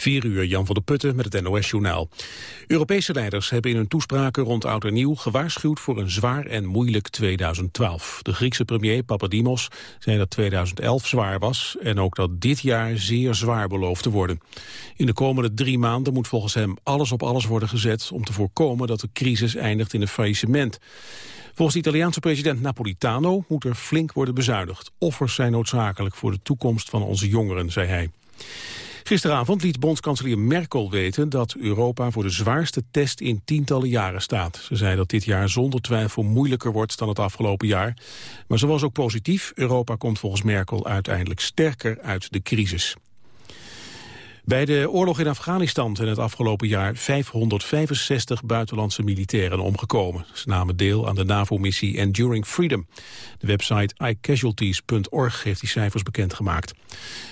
4 uur, Jan van der Putten met het NOS-journaal. Europese leiders hebben in hun toespraken rond Oud en Nieuw gewaarschuwd voor een zwaar en moeilijk 2012. De Griekse premier Papadimos zei dat 2011 zwaar was en ook dat dit jaar zeer zwaar belooft te worden. In de komende drie maanden moet volgens hem alles op alles worden gezet om te voorkomen dat de crisis eindigt in een faillissement. Volgens de Italiaanse president Napolitano moet er flink worden bezuinigd. Offers zijn noodzakelijk voor de toekomst van onze jongeren, zei hij. Gisteravond liet bondskanselier Merkel weten dat Europa voor de zwaarste test in tientallen jaren staat. Ze zei dat dit jaar zonder twijfel moeilijker wordt dan het afgelopen jaar. Maar ze was ook positief. Europa komt volgens Merkel uiteindelijk sterker uit de crisis. Bij de oorlog in Afghanistan zijn het afgelopen jaar 565 buitenlandse militairen omgekomen. Ze namen deel aan de NAVO-missie Enduring Freedom. De website iCasualties.org heeft die cijfers bekendgemaakt.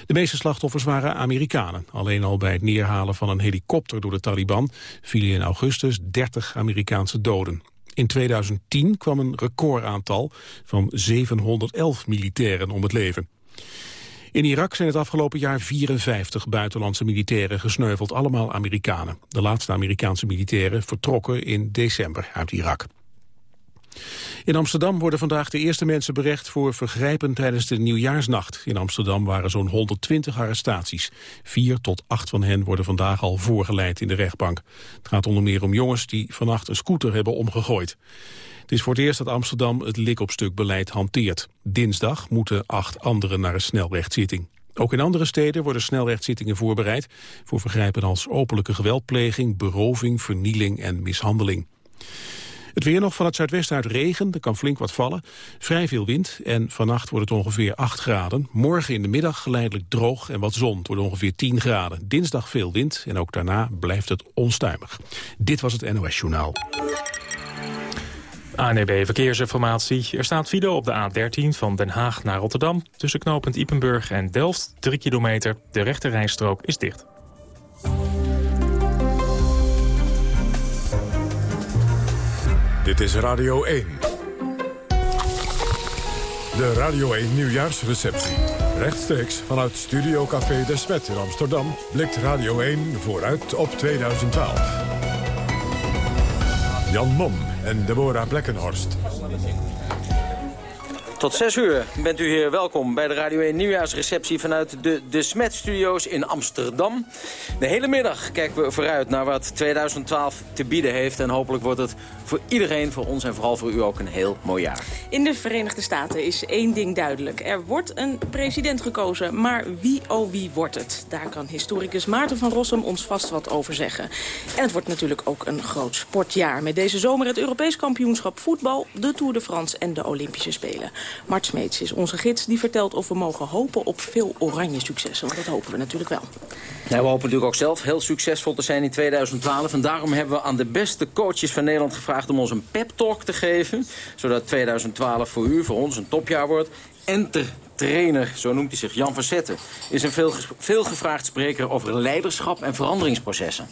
De meeste slachtoffers waren Amerikanen. Alleen al bij het neerhalen van een helikopter door de Taliban vielen in augustus 30 Amerikaanse doden. In 2010 kwam een recordaantal van 711 militairen om het leven. In Irak zijn het afgelopen jaar 54 buitenlandse militairen gesneuveld, allemaal Amerikanen. De laatste Amerikaanse militairen vertrokken in december uit Irak. In Amsterdam worden vandaag de eerste mensen berecht voor vergrijpen tijdens de nieuwjaarsnacht. In Amsterdam waren zo'n 120 arrestaties. Vier tot acht van hen worden vandaag al voorgeleid in de rechtbank. Het gaat onder meer om jongens die vannacht een scooter hebben omgegooid. Het is voor het eerst dat Amsterdam het lik-op-stuk-beleid hanteert. Dinsdag moeten acht anderen naar een snelrechtzitting. Ook in andere steden worden snelrechtzittingen voorbereid... voor vergrijpen als openlijke geweldpleging, beroving, vernieling en mishandeling. Het weer nog van het zuidwesten uit regen, er kan flink wat vallen. Vrij veel wind en vannacht wordt het ongeveer 8 graden. Morgen in de middag geleidelijk droog en wat zon. Het wordt ongeveer 10 graden. Dinsdag veel wind en ook daarna blijft het onstuimig. Dit was het NOS Journaal. ANEB Verkeersinformatie. Er staat file op de A13 van Den Haag naar Rotterdam... tussen knooppunt Ipenburg en Delft, 3 kilometer. De rechte rijstrook is dicht. Dit is Radio 1. De Radio 1 Nieuwjaarsreceptie. Rechtstreeks vanuit Studio Café de Smet in Amsterdam... blikt Radio 1 vooruit op 2012. Jan Mom en Deborah Blekkenhorst. Tot 6 uur bent u hier welkom bij de Radio 1 nieuwjaarsreceptie vanuit de De Smet Studios in Amsterdam. De hele middag kijken we vooruit naar wat 2012 te bieden heeft. En hopelijk wordt het voor iedereen, voor ons en vooral voor u ook een heel mooi jaar. In de Verenigde Staten is één ding duidelijk. Er wordt een president gekozen, maar wie oh wie wordt het? Daar kan historicus Maarten van Rossum ons vast wat over zeggen. En het wordt natuurlijk ook een groot sportjaar. Met deze zomer het Europees kampioenschap voetbal, de Tour de France en de Olympische Spelen. Mart Smeets is onze gids. Die vertelt of we mogen hopen op veel oranje successen. Want dat hopen we natuurlijk wel. Ja, we hopen natuurlijk ook zelf heel succesvol te zijn in 2012. En daarom hebben we aan de beste coaches van Nederland gevraagd... om ons een pep-talk te geven. Zodat 2012 voor u, voor ons, een topjaar wordt. Enter trainer, zo noemt hij zich, Jan Verzetten... is een veel, veelgevraagd spreker over leiderschap en veranderingsprocessen.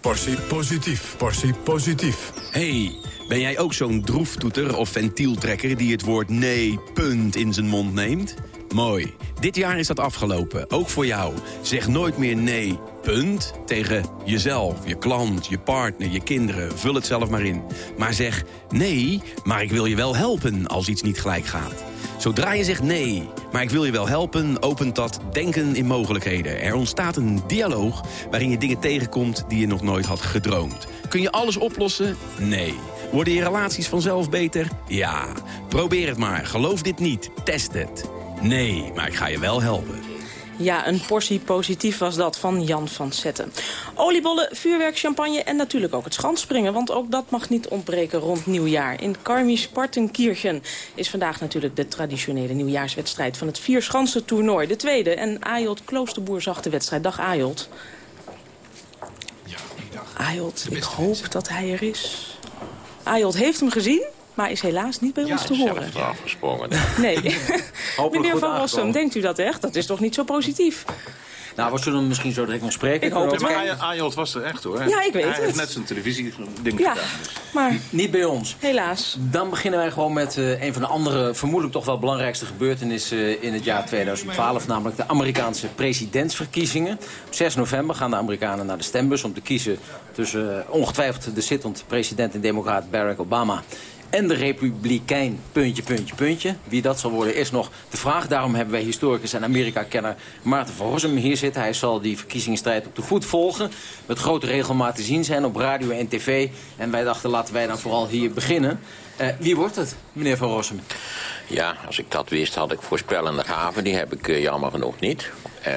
Portie positief, portie positief. Hey, ben jij ook zo'n droeftoeter of ventieltrekker die het woord nee, punt in zijn mond neemt? Mooi. Dit jaar is dat afgelopen. Ook voor jou. Zeg nooit meer nee, punt, tegen jezelf, je klant, je partner, je kinderen. Vul het zelf maar in. Maar zeg nee, maar ik wil je wel helpen als iets niet gelijk gaat. Zodra je zegt nee, maar ik wil je wel helpen, opent dat denken in mogelijkheden. Er ontstaat een dialoog waarin je dingen tegenkomt die je nog nooit had gedroomd. Kun je alles oplossen? Nee. Worden je relaties vanzelf beter? Ja. Probeer het maar. Geloof dit niet. Test het. Nee, maar ik ga je wel helpen. Ja, een portie positief was dat van Jan van Zetten. Oliebollen, vuurwerk, champagne en natuurlijk ook het schanspringen. Want ook dat mag niet ontbreken rond nieuwjaar. In Garmisch-Partenkirchen is vandaag natuurlijk de traditionele nieuwjaarswedstrijd... van het Vierschansen toernooi, de tweede. En Ayot Kloosterboer zag de wedstrijd. Dag Ayot. Ja, dag. Ayot, ik hoop dat hij er is. Ayot heeft hem gezien maar is helaas niet bij ons te horen. Ja, afgesprongen. Nee. Meneer Van Rossum, denkt u dat echt? Dat is toch niet zo positief? Nou, we zullen hem misschien zo direct nog spreken. Ik hoop het. maar Ajot was er echt hoor. Ja, ik weet Hij het. heeft net zijn televisie ding Ja, gedaan. dus. maar Niet bij ons. helaas. Dan beginnen wij gewoon met eh, een van de andere, vermoedelijk toch wel belangrijkste gebeurtenissen eh, in het jaar 2012. Namelijk de Amerikaanse presidentsverkiezingen. Op 6 november gaan de Amerikanen naar de stembus om te kiezen tussen eh, ongetwijfeld de zittend president en democraat Barack Obama. En de republikein, puntje, puntje, puntje. Wie dat zal worden is nog de vraag. Daarom hebben wij historicus en Amerika-kenner Maarten van Rossum hier zitten. Hij zal die verkiezingsstrijd op de voet volgen. Met grote regelmaat te zien zijn op radio en tv. En wij dachten, laten wij dan vooral hier beginnen. Eh, wie wordt het, meneer van Rossum? Ja, als ik dat wist had ik voorspellende gaven. Die heb ik eh, jammer genoeg niet. Eh,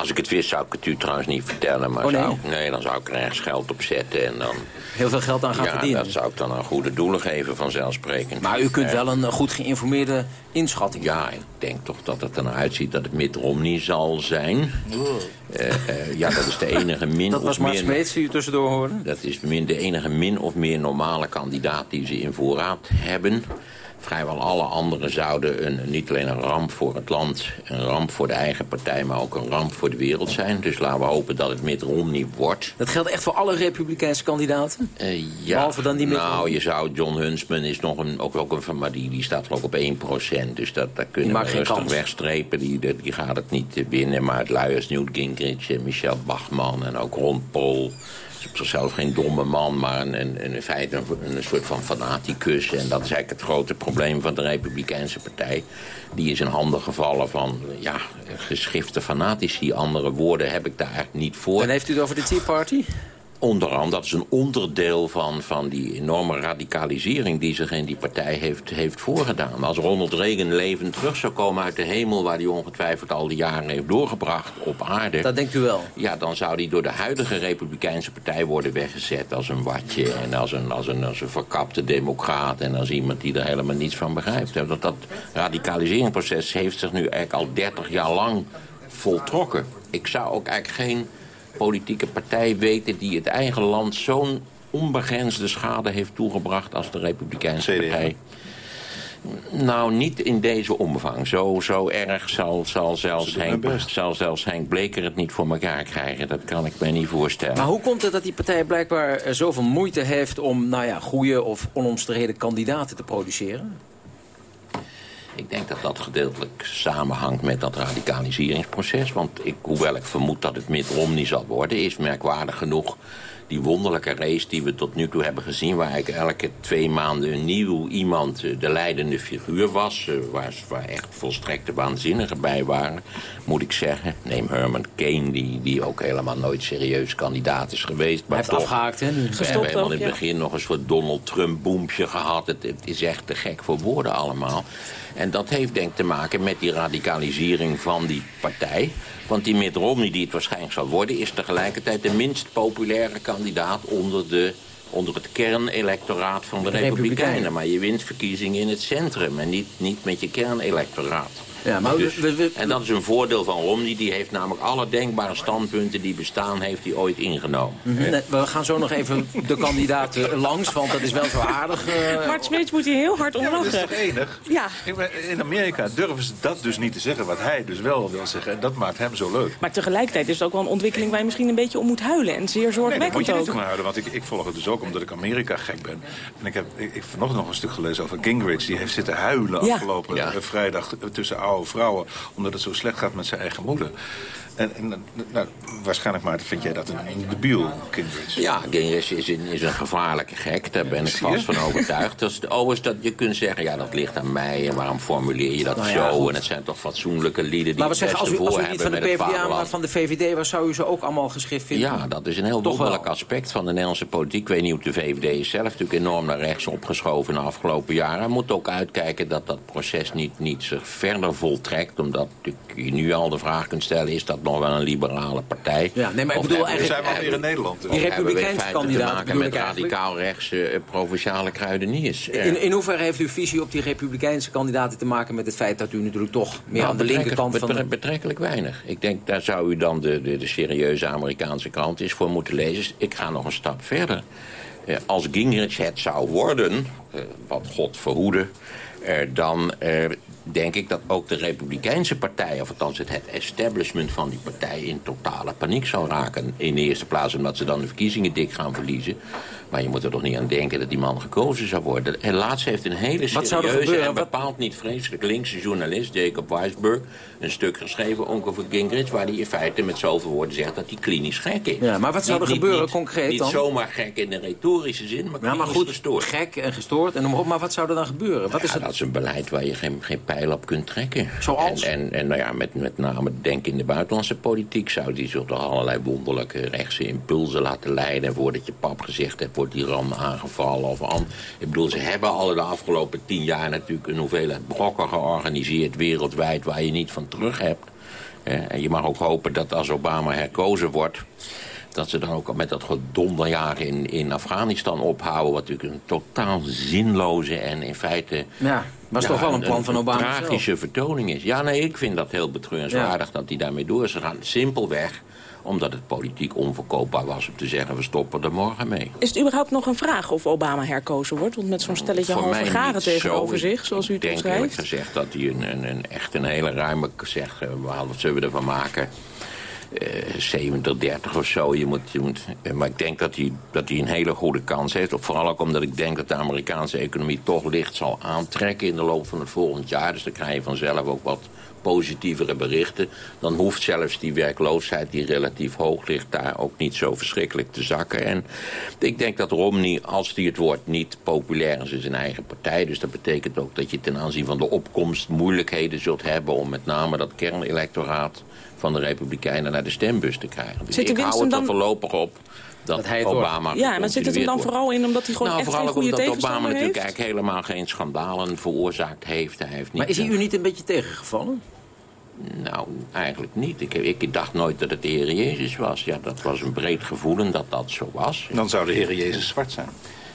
als ik het wist zou ik het u trouwens niet vertellen. Maar Oh, nee? zou, nee, dan zou ik er ergens geld op zetten. En dan, Heel veel geld aan gaan ja, verdienen. dat zou ik dan aan goede doelen geven vanzelfsprekend. Maar u kunt wel een eh, goed geïnformeerde inschatting Ja, ik denk toch dat het er naar uitziet dat het Mitt Romney zal zijn. Eh, eh, ja, dat is de enige min Dat of was Mart meer... Smeets die u tussendoor hoorde. Dat is min, de enige min of meer normale kandidaat die ze in voorraad hebben. Vrijwel alle anderen zouden een, niet alleen een ramp voor het land... een ramp voor de eigen partij, maar ook een ramp voor de wereld zijn. Dus laten we hopen dat het Mitt Romney wordt. Dat geldt echt voor alle republikeinse kandidaten? Eh, ja, Behalve dan die Mitt Nou, je zou... John Huntsman is nog een, ook, ook een... Maar die, die staat geloof ik op 1% Dus dat, dat kunnen we rustig kans. wegstrepen. Die, die, gaat het niet eh, winnen. Maar het luiers Newt Gingrich en Michel Bachmann en ook Ron Paul... is op zichzelf geen domme man, maar een, een, in feite een, soort van fanaticus. En dat is eigenlijk het grote probleem van de Republikeinse Partij. Die is in handen gevallen van ja, geschifte fanatici. Andere woorden heb ik daar niet voor. En heeft u het over de Tea Party? Onder andere, dat is een onderdeel van, van die enorme radicalisering... die zich in die partij heeft, heeft voorgedaan. Als Ronald Reagan levend terug zou komen uit de hemel... waar hij ongetwijfeld al die jaren heeft doorgebracht op aarde... Dat denkt u wel. ja, dan zou die door de huidige Republikeinse Partij worden weggezet... als een watje en als een, als een, als een verkapte democraat... en als iemand die er helemaal niets van begrijpt. Dat, dat radicaliseringsproces heeft zich nu eigenlijk al 30 jaar lang voltrokken. Ik zou ook eigenlijk geen politieke partij weten... die het eigen land zo'n onbegrensde schade heeft toegebracht... als de Republikeinse CDA. Partij. Nou, niet in deze omvang. Zo, zo erg zal, zal, zelfs Henk, zal zelfs Henk Bleker het niet voor elkaar krijgen. Dat kan ik me niet voorstellen. Maar hoe komt het dat die partij blijkbaar eh, zoveel moeite heeft... om nou ja, goede of onomstreden kandidaten te produceren? Ik denk dat dat gedeeltelijk samenhangt met dat radicaliseringsproces. Want ik, hoewel ik vermoed dat het Mitt Romney zal worden... is merkwaardig genoeg die wonderlijke race die we tot nu toe hebben gezien... waar ik elke twee maanden een nieuw iemand eh, de leidende figuur was... eh, waar, waar echt volstrekte waanzinnigen bij waren, moet ik zeggen. Neem Herman Kane, die, die ook helemaal nooit serieus kandidaat is geweest. Hij maar heeft toch- afgehaakt, hè? nu. we hebben helemaal ook, in het ja. begin nog een soort Donald Trump boempje gehad. Het, het is echt te gek voor woorden allemaal. En dat heeft denk ik te maken met die radicalisering van die partij. Want die Mitt Romney, die het waarschijnlijk zal worden... is tegelijkertijd de minst populaire kandidaat onder, de, onder het kernelectoraat van de, De Republikeinen. Republikeinen. Maar je wint verkiezingen in het centrum en niet, niet met je kernelectoraat. Ja, maar Dus- we, we- en dat is een voordeel van Romney. Die heeft namelijk alle denkbare standpunten die bestaan... heeft hij ooit ingenomen. Mhm. Nee, we gaan zo nog even de kandidaten langs, want dat is wel zo aardig. eh, Mart Smeets moet hier heel hard om Ja, dat is toch enig? Ja. In Amerika durven ze dat dus niet te zeggen, wat hij dus wel wil zeggen. En dat maakt hem zo leuk. Maar tegelijkertijd is het ook wel een ontwikkeling waar je misschien een beetje om moet huilen. En zeer Nee, daar moet zorgwekkend je niet ook. om houden, want ik, ik volg het dus ook omdat ik Amerika gek ben. En ik heb ik, ik vanochtend nog een stuk gelezen over Gingrich. Die heeft zitten huilen Ja. afgelopen Ja. eh, vrijdag tussen vrouwen. Omdat het zo slecht gaat met zijn eigen moeder. En, en nou, waarschijnlijk, Maarten, vind jij dat een, een debiel, Gingrich? Ja, Gingrich is een, is een gevaarlijke gek. Daar ben ik vast van overtuigd. Dat is, overigens, dat je kunt zeggen, ja, dat ligt aan mij. En waarom formuleer je dat Nou ja, zo? goed. En het zijn toch fatsoenlijke lieden die maar we zeggen, als u, als u niet van de PvdA, maar van de VVD was, zou u ze ook allemaal geschikt vinden? Ja, dat is een heel wonderlijk wel. aspect van de Nederlandse politiek. Ik weet niet of de VVD is zelf natuurlijk enorm naar rechts opgeschoven de afgelopen jaren. Moet ook uitkijken dat dat proces niet, niet zich verder voltrekt. Omdat je nu al de vraag kunt stellen, is dat nog wel een liberale partij? Ja, nee, maar ik bedoel we- We eigenlijk- zijn wel weer in Nederland. dus. Die of hebben we in Republikeinse feite te kandidaat maken met ik eigenlijk. radicaal rechtse eh, provinciale kruideniers. In, in hoeverre heeft uw visie op die republikeinse kandidaten te maken met het feit dat u natuurlijk toch meer Nou, aan de linkerkant van... Betrekkelijk weinig. Ik denk, daar zou u dan de, de, de serieuze Amerikaanse krant eens voor moeten lezen. Ik ga nog een stap verder. Eh, als Gingrich het zou worden, eh, wat God verhoede... eh, dan eh, denk ik dat ook de Republikeinse partij... of althans het, het establishment van die partij in totale paniek zal raken. In de eerste plaats omdat ze dan de verkiezingen dik gaan verliezen. Maar je moet er toch niet aan denken dat die man gekozen zou worden. En laatst heeft een hele serieuze en bepaald niet vreselijk linkse journalist... Jacob Weisberg een stuk geschreven over Gingrich... waar hij in feite met zoveel woorden zegt dat hij klinisch gek is. Ja, maar wat zou er gebeuren niet, concreet dan? Niet zomaar gek in de retorische zin, maar, ja, maar goed, gestoord. gek en gestoord. En, maar wat zou er dan gebeuren? Wat ja, is het? dat is een beleid waar je geen, geen pijl op kunt trekken. Zoals? En, en, en nou ja, met, met name denk in de buitenlandse politiek... zou die zich door allerlei wonderlijke rechtse impulsen laten leiden. En voordat je pap gezegd hebt, wordt Iran aangevallen of aan. Ik bedoel, ze hebben al de afgelopen tien jaar natuurlijk... een hoeveelheid brokken georganiseerd wereldwijd... waar je niet van terug hebt. En je mag ook hopen dat als Obama herkozen wordt dat ze dan ook met dat gedonderjagen in, in Afghanistan ophouden... wat natuurlijk een totaal zinloze en in feite... Ja, was toch wel een plan van Obama Een tragische vertoning is. Ja, nee, ik vind dat heel betreurenswaardig dat hij daarmee door is gegaan. Simpelweg omdat het politiek onverkoopbaar was om te zeggen... we stoppen er morgen mee. Is het überhaupt nog een vraag of Obama herkozen wordt? Want met zo'n stelletje halve garen tegenover zich, zoals u het omschrijft... Ik denk gezegd dat hij een, een, een, echt een hele ruime... zegt, wat zullen we ervan maken... Uh, 70, 30 of zo. Je moet, je moet, maar ik denk dat hij, dat hij een hele goede kans heeft. Vooral ook omdat ik denk dat de Amerikaanse economie toch licht zal aantrekken in de loop van het volgend jaar. Dus dan krijg je vanzelf ook wat positievere berichten... dan hoeft zelfs die werkloosheid die relatief hoog ligt... daar ook niet zo verschrikkelijk te zakken. En ik denk dat Romney, als hij het wordt, niet populair is in zijn eigen partij. Dus dat betekent ook dat je ten aanzien van de opkomst moeilijkheden zult hebben... om met name dat kernelectoraat van de Republikeinen naar de stembus te krijgen. Dus ik hou het er voorlopig op dat, dat hij Obama Ja, maar zit het hem dan vooral in omdat hij gewoon nou, echt geen goede tegenstander heeft? Obama natuurlijk eigenlijk helemaal geen schandalen veroorzaakt heeft. Hij heeft niet maar is hij u niet een beetje tegengevallen? Nou, eigenlijk niet. Ik, ik, dacht nooit dat het de Heer Jezus was. Ja, dat was een breed gevoelen dat dat zo was. Dan zou de Heer Jezus zwart zijn.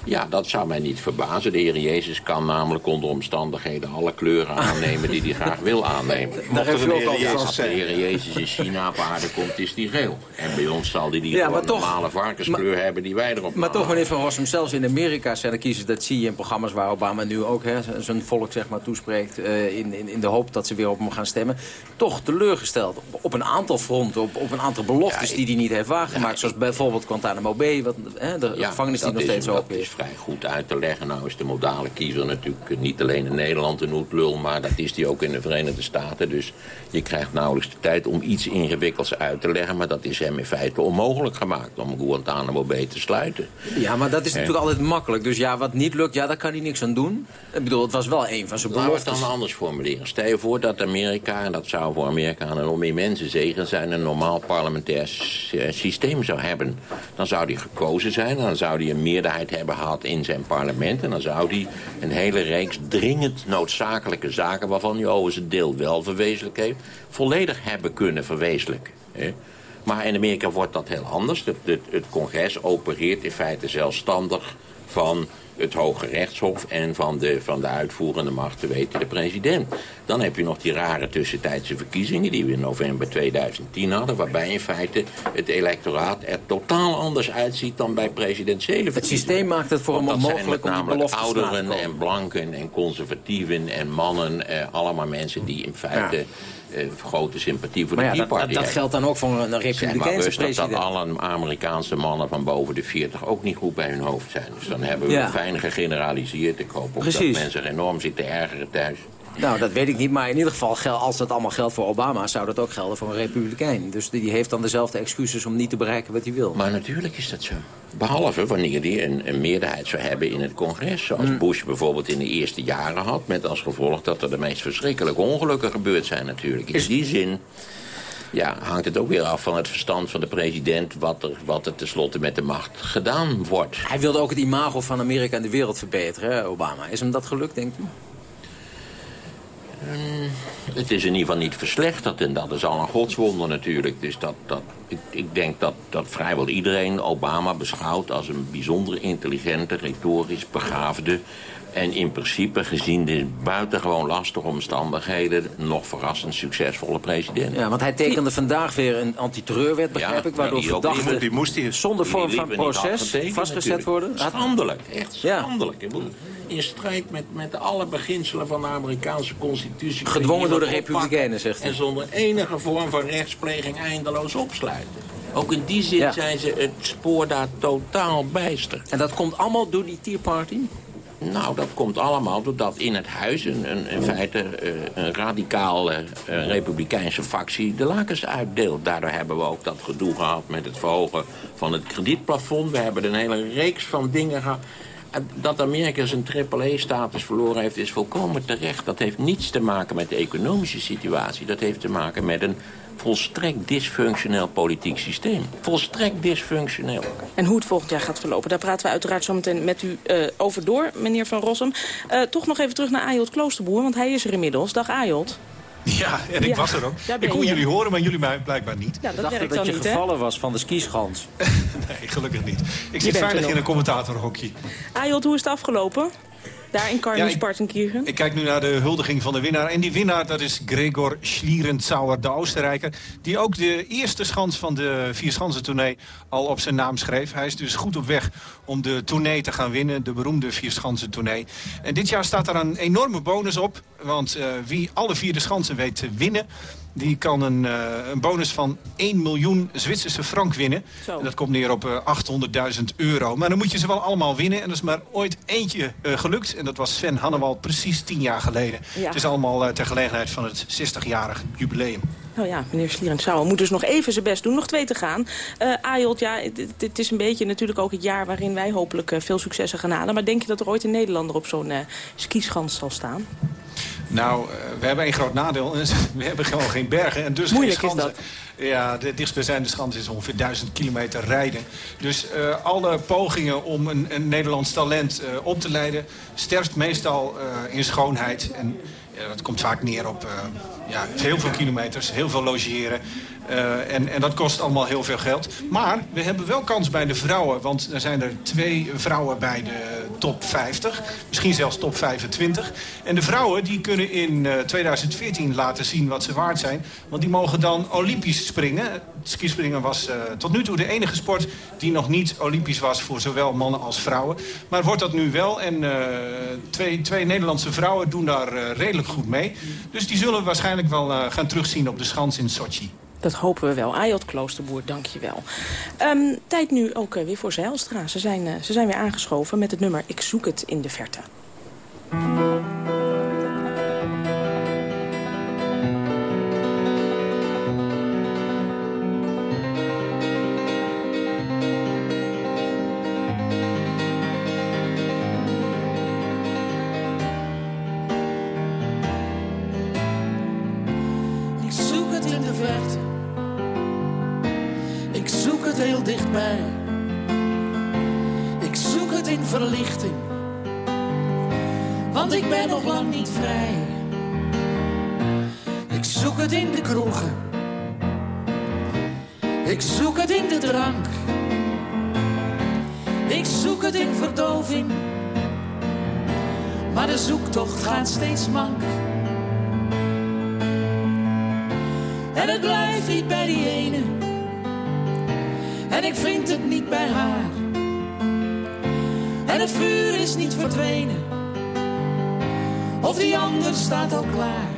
Ja, dat zou mij niet verbazen. De Heer Jezus kan namelijk onder omstandigheden alle kleuren aannemen die hij graag wil aannemen. Daar heeft u ook al Als de Heer Jezus in China op aarde komt, is die geel. En bij ons zal die die ja, normale varkenskleur hebben die wij erop Maar toch, meneer Van Rossum, zelfs in Amerika zijn er kiezers... dat zie je in programma's waar Obama nu ook zijn volk zeg maar, toespreekt... Uh, in, in, in de hoop dat ze weer op hem gaan stemmen. Toch teleurgesteld op een aantal fronten, op, op een aantal beloftes... die hij niet heeft waargemaakt. zoals bijvoorbeeld Guantanamo Bay, wat, hè, de gevangenis die nog steeds open is vrij goed uit te leggen. Nou is de modale kiezer natuurlijk niet alleen in Nederland een hoedlul... maar dat is die ook in de Verenigde Staten. Dus je krijgt nauwelijks de tijd om iets ingewikkelds uit te leggen... maar dat is hem in feite onmogelijk gemaakt om Guantanamo Bay te sluiten. Ja, maar dat is natuurlijk altijd makkelijk. Dus ja, wat niet lukt, ja, daar kan hij niks aan doen. Ik bedoel, het was wel een van zijn beloftes. Laten we het dan anders formuleren. Stel je voor dat Amerika, en dat zou voor Amerika een immense zegen zijn... een normaal parlementair systeem zou hebben. Dan zou die gekozen zijn, dan zou die een meerderheid hebben had in zijn parlement. En dan zou hij een hele reeks dringend noodzakelijke zaken... waarvan overigens een deel wel verwezenlijk heeft... volledig hebben kunnen verwezenlijken. Maar in Amerika wordt dat heel anders. Het, het, het congres opereert in feite zelfstandig van het Hoge Rechtshof en van de, van de uitvoerende macht, te weten de president. Dan heb je nog die rare tussentijdse verkiezingen die we in november 2010 hadden... waarbij in feite het electoraat er totaal anders uitziet dan bij presidentiële Het systeem maakt het voor hem onmogelijk om die beloftes ouderen en blanken en conservatieven en mannen... Eh, allemaal mensen die in feite... grote sympathie voor de Tea Party dat, dat, geldt dan ook voor een republikeinse zeg president. dat alle Amerikaanse mannen van boven de 40 ook niet goed bij hun hoofd zijn. Dus dan hebben we ja. fijn gegeneraliseerd. Ik hoop ook Precies. dat mensen enorm zitten ergeren thuis. Nou, dat weet ik niet. Maar in ieder geval, als dat allemaal geldt voor Obama... zou dat ook gelden voor een republikein. Dus die heeft dan dezelfde excuses om niet te bereiken wat hij wil. Maar natuurlijk is dat zo. Behalve wanneer hij een, een meerderheid zou hebben in het congres. Zoals mm. Bush bijvoorbeeld in de eerste jaren had. Met als gevolg dat er de meest verschrikkelijke ongelukken gebeurd zijn natuurlijk. In die zin ja, hangt het ook weer af van het verstand van de president... wat er, wat er tenslotte met de macht gedaan wordt. Hij wilde ook het imago van Amerika in de wereld verbeteren, hè, Obama. Is hem dat gelukt, denkt u? Um, het is in ieder geval niet verslechterd en dat is al een godswonder natuurlijk. Dus dat, dat, ik, ik denk dat, dat vrijwel iedereen Obama beschouwt als een bijzonder intelligente, retorisch begaafde En in principe, gezien de buitengewoon lastige omstandigheden... nog verrassend succesvolle president. Ja, want hij tekende vandaag weer een antiterreurwet, begrijp Ja, ik... waardoor die verdachten Die moest hij... zonder vorm Die van proces vastgezet worden. Schandelijk, echt Ja. schandelijk. Bedoel, In strijd met, met alle beginselen van de Amerikaanse constitutie. Gedwongen door de Republikeinen, zegt hij. En zonder enige vorm van rechtspleging eindeloos opsluiten. Ook in die zin Ja. zijn ze het spoor daar totaal bijster. En dat komt allemaal door die Tea Party? Nou, dat komt allemaal doordat in het huis een, een, in feite eh, een radicaal eh, eh, republikeinse factie de lakens uitdeelt. Daardoor hebben we ook dat gedoe gehad met het verhogen van het kredietplafond. We hebben een hele reeks van dingen gehad. Dat Amerika zijn triple-E-status verloren heeft, is volkomen terecht. Dat heeft niets te maken met de economische situatie. Dat heeft te maken met een volstrekt dysfunctioneel politiek systeem. Volstrekt dysfunctioneel. En hoe het volgend jaar gaat verlopen, daar praten we uiteraard zo meteen met u eh, over door, meneer Van Rossum. Eh, toch nog even terug naar Ayot Kloosterboer, want hij is er inmiddels. Dag Ayot. Ja, en ik Ja, was er ook. daar ben Ik kon je. jullie horen, maar jullie mij blijkbaar niet. Ja, Ik dat dacht werkt dat je niet, gevallen was van de skischans. Nee, gelukkig niet. Ik zit veilig in een commentatorhokje. Ayot, hoe is het afgelopen? Daar in Ja, ik- Karnisch-Partenkirchen. Ik kijk nu naar de huldiging van de winnaar. En die winnaar, dat is Gregor Schlierenzauer, de Oostenrijker. Die ook de eerste schans van de Vierschansen-tournee al op zijn naam schreef. Hij is dus goed op weg om de tournee te gaan winnen. De beroemde Vierschansen-tournee. En dit jaar staat er een enorme bonus op. Want eh, wie alle vier de schansen weet te winnen... die kan een, eh, een bonus van 1 miljoen Zwitserse frank winnen. En dat komt neer op eh, 800.000 euro. Maar dan moet je ze wel allemaal winnen. En er is maar ooit eentje eh, gelukt. En dat was Sven Hannewald precies 10 jaar geleden. Ja. Het is allemaal ter gelegenheid van het 60-jarig jubileum. Nou ja, meneer Schlierenzauer moet dus nog even zijn best doen. Nog twee te gaan. Ayot, ja, het, het is een beetje natuurlijk ook het jaar waarin wij hopelijk veel successen gaan halen. Maar denk je dat er ooit een Nederlander op zo'n skischans zal staan? Nou, eh, we hebben één groot nadeel. We hebben gewoon geen bergen en dus Moeilijk geen is schansen. Ja, de dichtstbijzijnde schans is ongeveer 1000 kilometer rijden. Dus eh, alle pogingen om een, een Nederlands talent eh, op te leiden... sterft meestal in schoonheid. En ja, dat komt vaak neer op ja, heel veel kilometers, heel veel logeren. Eh, en, en dat kost allemaal heel veel geld. Maar we hebben wel kans bij de vrouwen. Want er zijn er twee vrouwen bij de top 50. Misschien zelfs top 25. En de vrouwen die kunnen in eh, 2014 laten zien wat ze waard zijn. Want die mogen dan olympisch springen. Skispringen was eh, tot nu toe de enige sport die nog niet olympisch was... voor zowel mannen als vrouwen. Maar wordt dat nu wel. En eh, twee, twee Nederlandse vrouwen doen daar eh, redelijk goed mee. Dus die zullen waarschijnlijk wel eh, gaan terugzien op de schans in Sochi. Dat hopen we wel. Ayot Kloosterboer, dank je wel. Ehm, tijd nu ook eh, weer voor Zijlstra. Ze zijn, eh, ze zijn weer aangeschoven met het nummer Ik zoek het in de verte. Drank. Ik zoek het in verdoving. Maar de zoektocht gaat steeds mank. En het blijft niet bij die ene. En ik vind het niet bij haar. En het vuur is niet verdwenen. Of die ander staat al klaar.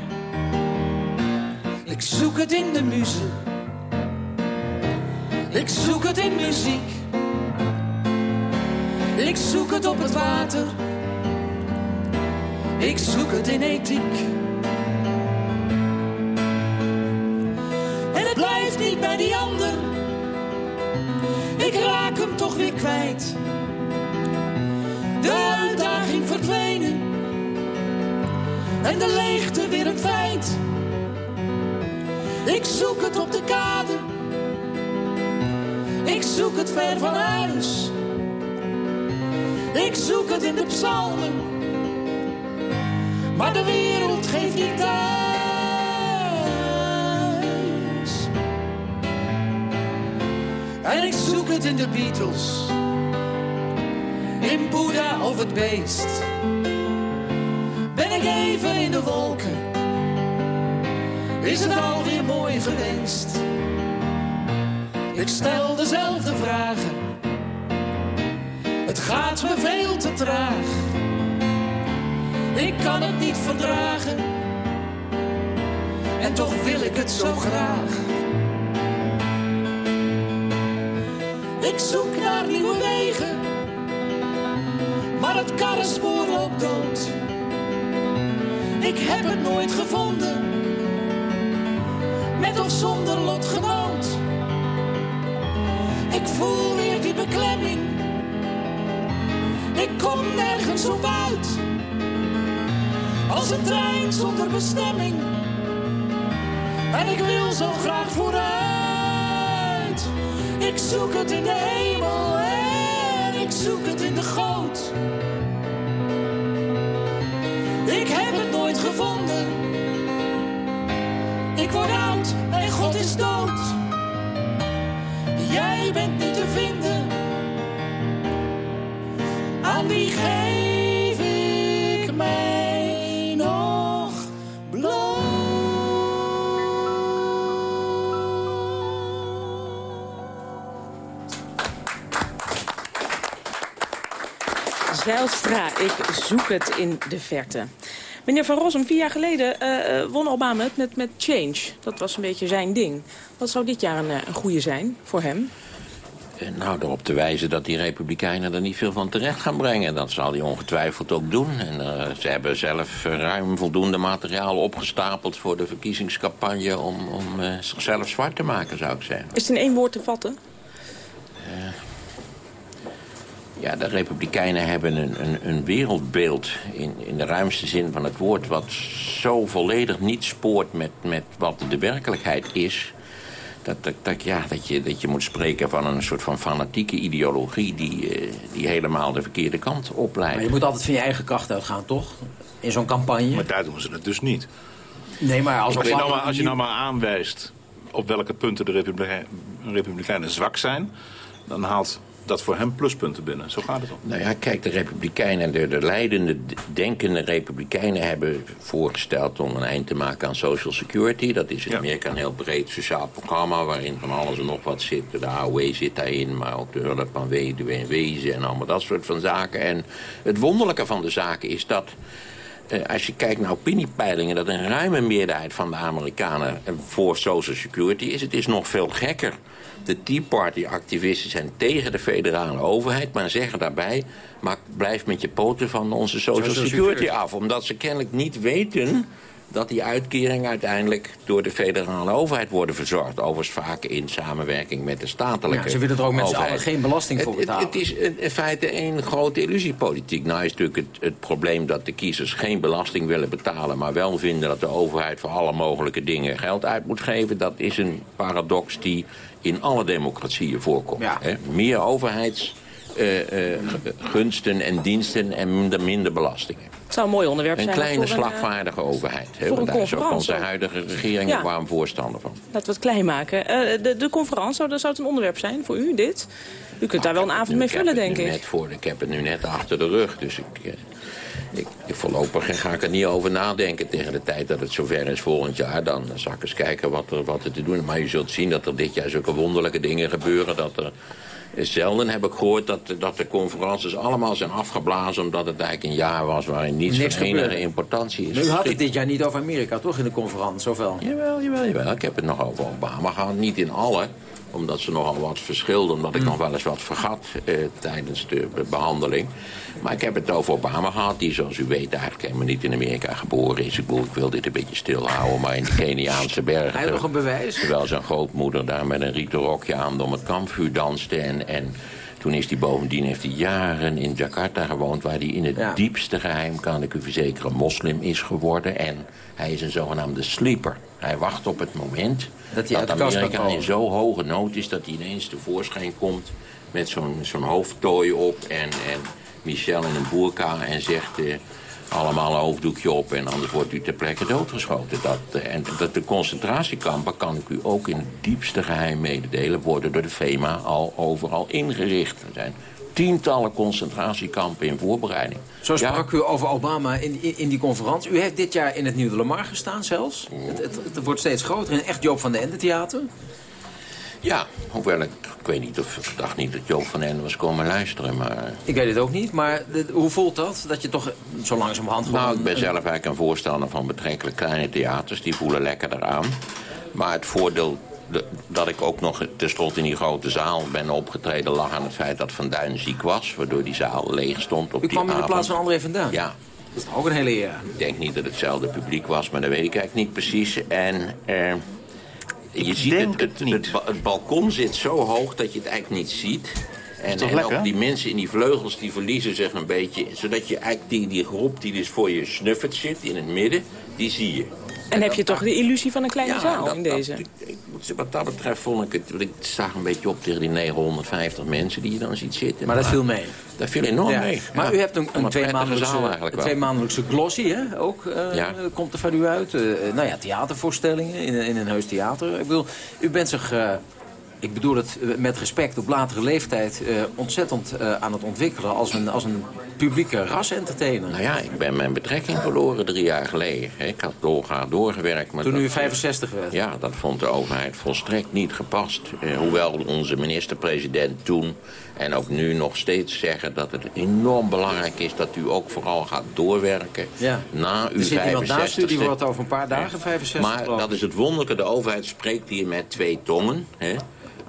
Ik zoek het in de muze. Ik zoek het in muziek. Ik zoek het op het water. Ik zoek het in ethiek. En het blijft niet bij die ander. Ik raak hem toch weer kwijt. De uitdaging verdwenen. En de leegte weer een feit. Ik zoek het op de kade. Ik zoek het ver van huis. Ik zoek het in de psalmen. Maar de wereld geeft niet thuis. En ik zoek het in de Beatles. In Boeddha of het beest. kijk even in de wolken. Is het alweer mooi geweest? Ik stel dezelfde vragen. Het gaat me veel te traag. Ik kan het niet verdragen. En toch wil ik het zo graag. Ik zoek naar nieuwe wegen. Maar het karrenspoor loopt dood. Ik heb het nooit gevonden. Met of zonder lotgenoot. Voel weer die beklemming. Ik kom nergens op uit. Als een trein zonder bestemming. En ik wil zo graag vooruit. Ik zoek het in de hemel en ik zoek het in de goot. Ik heb het nooit gevonden. Ik word oud en God is dood. Jij bent niet te vinden. Aan wie geef ik mij nog bloot? Zijlstra, ik zoek het in de verte. Meneer Van Rossum, vier jaar geleden eh, eh, won Obama het met, met Change. Dat was een beetje zijn ding. Wat zou dit jaar een, eh, een goede zijn voor hem? Nou, erop te wijzen dat die republikeinen er niet veel van terecht gaan brengen. Dat zal hij ongetwijfeld ook doen. En ze hebben zelf ruim voldoende materiaal opgestapeld... voor de verkiezingscampagne om, om zichzelf zwart te maken, zou ik zeggen. Is het in één woord te vatten? Ja, de Republikeinen hebben een, een, een wereldbeeld in, in de ruimste zin van het woord... wat zo volledig niet spoort met, met wat de werkelijkheid is... Dat, dat, dat, ja, dat, je, dat je moet spreken van een soort van fanatieke ideologie... die, eh, die helemaal de verkeerde kant op leidt. Maar je moet altijd van je eigen kracht uitgaan, toch? In zo'n campagne. Maar daar doen ze het dus niet. Nee, maar als, Als je, nou maar, als je nou maar aanwijst op welke punten de Republike- Republikeinen zwak zijn... dan haalt dat voor hem pluspunten binnen. Zo gaat het om. Nou ja, kijk, de Republikeinen, de, de leidende, denkende Republikeinen hebben voorgesteld om een eind te maken aan Social Security. Dat is in Ja. Amerika een heel breed sociaal programma waarin van alles en nog wat zit. De AOW zit daarin, maar ook de hulp aan weduwe en wezen en allemaal dat soort van zaken. En het wonderlijke van de zaken is dat eh, als je kijkt naar opiniepeilingen... dat een ruime meerderheid van de Amerikanen eh, voor Social Security is. Het is nog veel gekker. De Tea Party-activisten zijn tegen de federale overheid... maar zeggen daarbij, maar blijf met je poten van onze Social, Social Security, Security. af. Omdat ze kennelijk niet weten dat die uitkeringen uiteindelijk door de federale overheid worden verzorgd. Overigens vaak in samenwerking met de statelijke Ja, ze willen er ook met z'n allen geen belasting voor Het- het- betalen. Het, is in- in feite één grote illusiepolitiek. Nou is natuurlijk het, het probleem dat de kiezers geen belasting willen betalen... maar wel vinden dat de overheid voor alle mogelijke dingen geld uit moet geven. Dat is een paradox die in alle democratieën voorkomt. Ja. Hè? Meer overheidsgunsten en diensten en minder, minder belastingen. Het zou een mooi onderwerp Een zijn. kleine, een, eh, slagvaardige overheid. hè, voor want een daar is ook conferentie onze huidige regering Ja. een warm voorstander van. Laten we het klein maken. Eh, de, de conferentie, zou, dat zou het een onderwerp zijn voor u, dit? U kunt daar wel een avond mee vullen, denk ik. Net voor, ik heb het nu net achter de rug, dus ik, eh, ik, voorlopig ga ik er niet over nadenken. Tegen de tijd dat het zover is volgend jaar, dan zal ik eens kijken wat er, wat er te doen is. Maar je zult zien dat er dit jaar zulke wonderlijke dingen gebeuren. Dat er, zelden heb ik gehoord dat, dat de conferences allemaal zijn afgeblazen... omdat het eigenlijk een jaar was waarin niets Niks van enige importantie is. Nu had het dit jaar niet over Amerika, toch, in de conferentie, zoveel? Jawel, jawel, jawel. Ik heb het nog over Obama gehad. Niet in alle, omdat ze nogal wat verschilden. Omdat ik nog wel eens wat vergat eh, tijdens de be- behandeling. Maar ik heb het over Obama gehad. Die, zoals u weet, eigenlijk helemaal niet in Amerika geboren is. Ik, bedoel, ik wil dit een beetje stilhouden. Maar in de Keniaanse bergen... Hij heeft nog een bewijs. Terwijl zijn grootmoeder daar met een rieten rokje aan om het kampvuur danste. En, en toen is hij bovendien heeft hij jaren in Jakarta gewoond... waar hij in het Ja. diepste geheim, kan ik u verzekeren, moslim is geworden. En hij is een zogenaamde sleeper. Hij wacht op het moment Dat hij kan Amerika in zo hoge nood is... dat hij ineens tevoorschijn komt met zo'n zo'n hoofdtooi op... En, en Michel in een boerka en zegt... eh, allemaal een hoofddoekje op en anders wordt u ter plekke doodgeschoten. Dat, eh, en dat de concentratiekampen, kan ik u ook in het diepste geheim mededelen... worden door de FEMA al overal ingericht. Er zijn tientallen concentratiekampen in voorbereiding. Zo sprak u over Obama in, in, in, die conferentie. U heeft dit jaar in het Nieuwe Lamar gestaan zelfs. Het, het, het, wordt steeds groter. Een echt Joop van de Ende theater. Ja, hoewel ik, ik weet niet of ik dacht niet dat Joop van Ende was komen luisteren, maar... Ik weet het ook niet, maar de, hoe voelt dat? Dat je toch zo langzamerhand gewoon... Nou, ik ben zelf eigenlijk een voorstander van betrekkelijk kleine theaters. Die voelen lekker eraan. Maar het voordeel dat ik ook nog tenslotte in die grote zaal ben opgetreden... lag aan het feit dat Van Duin ziek was, waardoor die zaal leeg stond op U die kwam in de plaats van André van Duin? Ja. Dat is ook een hele eer. Ik denk niet dat het hetzelfde publiek was, maar dat weet ik eigenlijk niet precies. En... Eh, je ziet het, het, het, het, balkon zit zo hoog dat je het eigenlijk niet ziet. En, en ook die mensen in die vleugels die verliezen zich een beetje. Zodat je eigenlijk die, die groep die dus voor je snuffert zit in het midden, die zie je. En, heb je toch de illusie van een kleine ja, zaal dat, in deze? Dat, wat dat betreft vond ik het... Ik zag een beetje op tegen die 950 mensen die je dan ziet zitten. Maar dat viel mee? Dat viel enorm ja. mee. Maar ja. u hebt een, een tweemaandelijkse, twee maandelijkse glossy, hè? Ook uh, ja. komt er van u uit. Uh, nou ja, theatervoorstellingen in, in een heus theater. Ik bedoel, u bent zich... Uh, ik bedoel het met respect, op latere leeftijd uh, ontzettend uh, aan het ontwikkelen als een, als een publieke ras-entertainer. Nou ja, ik ben mijn betrekking verloren drie jaar geleden. Ik had doorgaans doorgewerkt. Maar Toen dat, u 65 werd? Ja, dat vond de overheid volstrekt niet gepast. Uh, hoewel onze minister-president toen en ook nu nog steeds zeggen dat het enorm belangrijk is dat u ook vooral gaat doorwerken ja. na uw er zit 65 naast u, die wordt over een paar dagen 65. Maar dat is het wonderlijke, de overheid spreekt hier met twee tongen. Hè?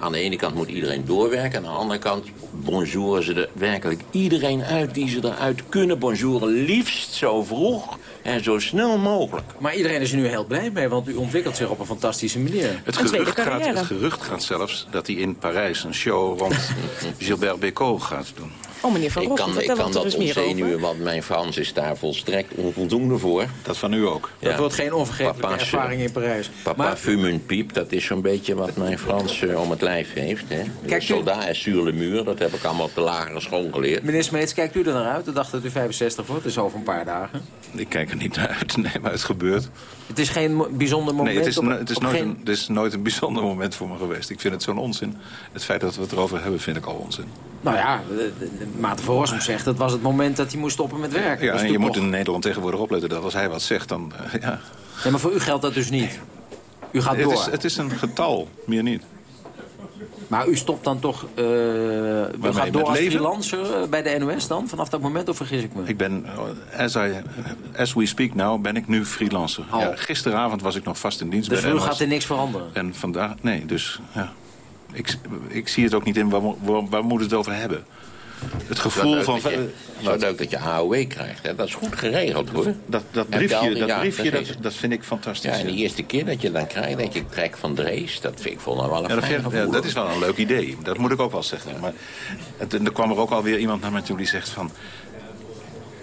Aan de ene kant moet iedereen doorwerken. Aan de andere kant bonjouren ze er werkelijk iedereen uit die ze eruit kunnen bonjouren. Liefst zo vroeg en zo snel mogelijk. Maar iedereen is er nu heel blij mee, want u ontwikkelt zich op een fantastische manier. Het gerucht, gaat, het gerucht gaat zelfs dat hij in Parijs een show rond Gilbert Bécaud gaat doen. Oh, meneer Van ik Rossum, kan, ik kan dat ontzenuwen, want mijn Frans is daar volstrekt onvoldoende voor. Dat van u ook. Dat wordt geen onvergetelijke ervaring in Parijs. Papa maar... fume piep, dat is zo'n beetje wat mijn Frans uh, om het lijf heeft. Hè. Kijk, Soldat en sur le mur, dat heb ik allemaal op de lagere school geleerd. Meneer Smeets, kijkt u er naar uit? De dag dat u 65 wordt, is over een paar dagen. Ik kijk er niet naar uit, nee, maar het gebeurt. Het is geen bijzonder moment? Nee, het is, op, het, is nooit geen... een, het is nooit een bijzonder moment voor me geweest. Ik vind het zo'n onzin. Het feit dat we het erover hebben, vind ik al onzin. Nou ja, Maarten Rossum zegt, dat was het moment dat hij moest stoppen met werken. Ja, dus en je moet in Nederland tegenwoordig opletten dat als hij wat zegt, dan... Uh, ja. ja, maar voor u geldt dat dus niet? U gaat het door? Is, het is een getal, meer niet. Maar u stopt dan toch... Uh, u gaat door als freelancer bij de NOS dan? Vanaf dat moment, of vergis ik me? Ik ben, as, I, as we speak now, ben ik nu freelancer. Oh. Ja, gisteravond was ik nog vast in dienst dus bij de Dus NOS. gaat er niks veranderen? En vandaag, nee, dus ja. Ik, ik zie het ook niet in, waar, waar, waar moet het over hebben? Het gevoel van... Dat je, zo leuk dat je AOW krijgt. Hè? Dat is goed geregeld, hoor. Dat, dat briefje, dat, briefje dat, dat vind ik fantastisch. Ja, en de eerste keer dat je dan krijgt, dat je trek van Drees... dat vind ik vol wel een ja, dat, fijn vind, ja, dat is wel een leuk idee. Dat moet ik ook wel zeggen. Maar het, er kwam er ook alweer iemand naar me toe die zegt van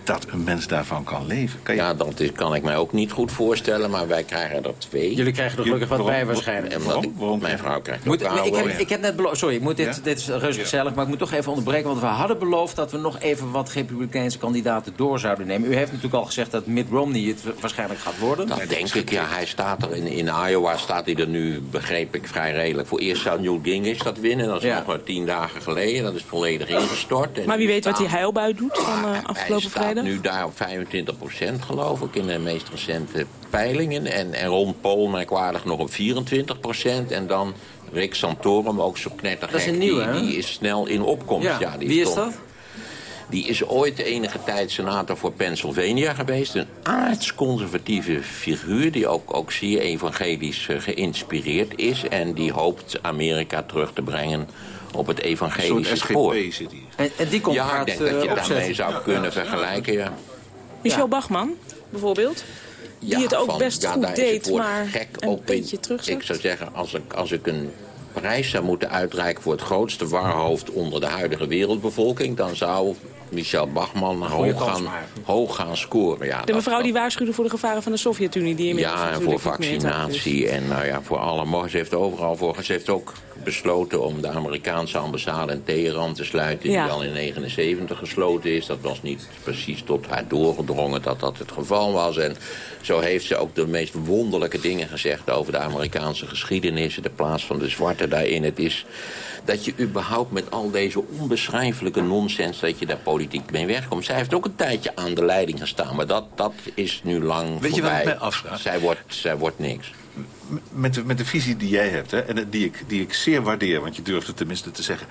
dat een mens daarvan kan leven. Kan je... Ja, dat is, kan ik mij ook niet goed voorstellen, maar wij krijgen er twee. Jullie krijgen er gelukkig wat bij waarschijnlijk. En waarom? Ik, waarom? Mijn vrouw krijgt moet, ik, heb, ik heb net beloofd, sorry, ik moet dit, ja? dit is reuze gezellig, maar ik moet toch even onderbreken, want we hadden beloofd dat we nog even wat republikeinse kandidaten door zouden nemen. U heeft natuurlijk al gezegd dat Mitt Romney het waarschijnlijk gaat worden. Dat denk ik, ja. Hij staat er in, in Iowa, staat hij er nu, begreep ik, vrij redelijk. Voor eerst zou Newt Gingrich dat winnen, dat is ja. nog maar tien dagen geleden. Dat is volledig ingestort. En maar wie weet wat die heilbui doet van uh, afgelopen vrijdag? Nu daar op 25 procent, geloof ik, in de meest recente peilingen. En, en Ron Paul, merkwaardig, nog op 24 procent. En dan Rick Santorum, ook zo knettergek. Dat is een nieuwe, die, die is snel in opkomst. Ja, ja die wie is dat? Die is ooit enige tijd senator voor Pennsylvania geweest. Een aardsconservatieve figuur die ook, ook zeer evangelisch uh, geïnspireerd is. En die hoopt Amerika terug te brengen op het evangelische spoor. En, en die komt ja, ik denk dat je uh, daarmee zou kunnen vergelijken, ja. Michel ja. Bachman, bijvoorbeeld. Die ja, het ook van, best ja, goed deed, maar gek een beetje terug Ik zou zeggen, als ik, als ik een prijs zou moeten uitreiken... voor het grootste warhoofd onder de huidige wereldbevolking... dan zou Michel Bachman hoog gaan, hoog gaan scoren. Ja, de mevrouw die waarschuwde voor de gevaren van de Sovjet-Unie. Die ja, en voor vaccinatie en nou ja, voor alle... Ze heeft overal voor... Ze heeft ook besloten om de Amerikaanse ambassade in Teheran te sluiten... Ja. die al in 1979 gesloten is. Dat was niet precies tot haar doorgedrongen dat dat het geval was. En zo heeft ze ook de meest wonderlijke dingen gezegd... over de Amerikaanse geschiedenis, de plaats van de zwarte daarin. Het is dat je überhaupt met al deze onbeschrijfelijke nonsens... dat je daar politiek mee wegkomt. Zij heeft ook een tijdje aan de leiding gestaan, maar dat, dat is nu lang Weet voorbij. je wat ik mij afvraag? Zij wordt, zij wordt niks. Met de, met de visie die jij hebt, hè, en die ik, die ik zeer waardeer... want je durft het tenminste te zeggen...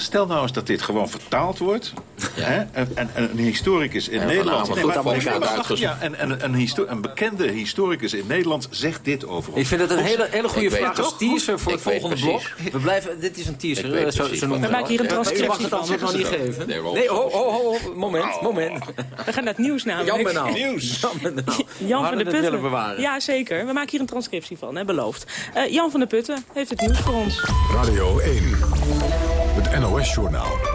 Stel nou eens dat dit gewoon vertaald wordt. Hè? En, en, en een historicus in En Nederland... Nee, goed maar- maar- maar- ja, en, en een, histo- een bekende historicus in Nederland zegt dit over ons. Ik vind het een hele, hele goede vraag als teaser voor Ik het volgende blok. We blijven, dit is een teaser, eh, zo, zo we maken hier een dat. transcriptie Je mag het van. antwoord nog niet geven. Nee, ho, ho, ho, moment, moment. We gaan naar het nieuws namelijk. Nou. Nou. We Jan van willen Putten. bewaren. Ja, zeker. We maken hier een transcriptie van, hè, beloofd. Eh, Jan van der Putten heeft het nieuws voor ons. Radio 1. Het NOS-journaal.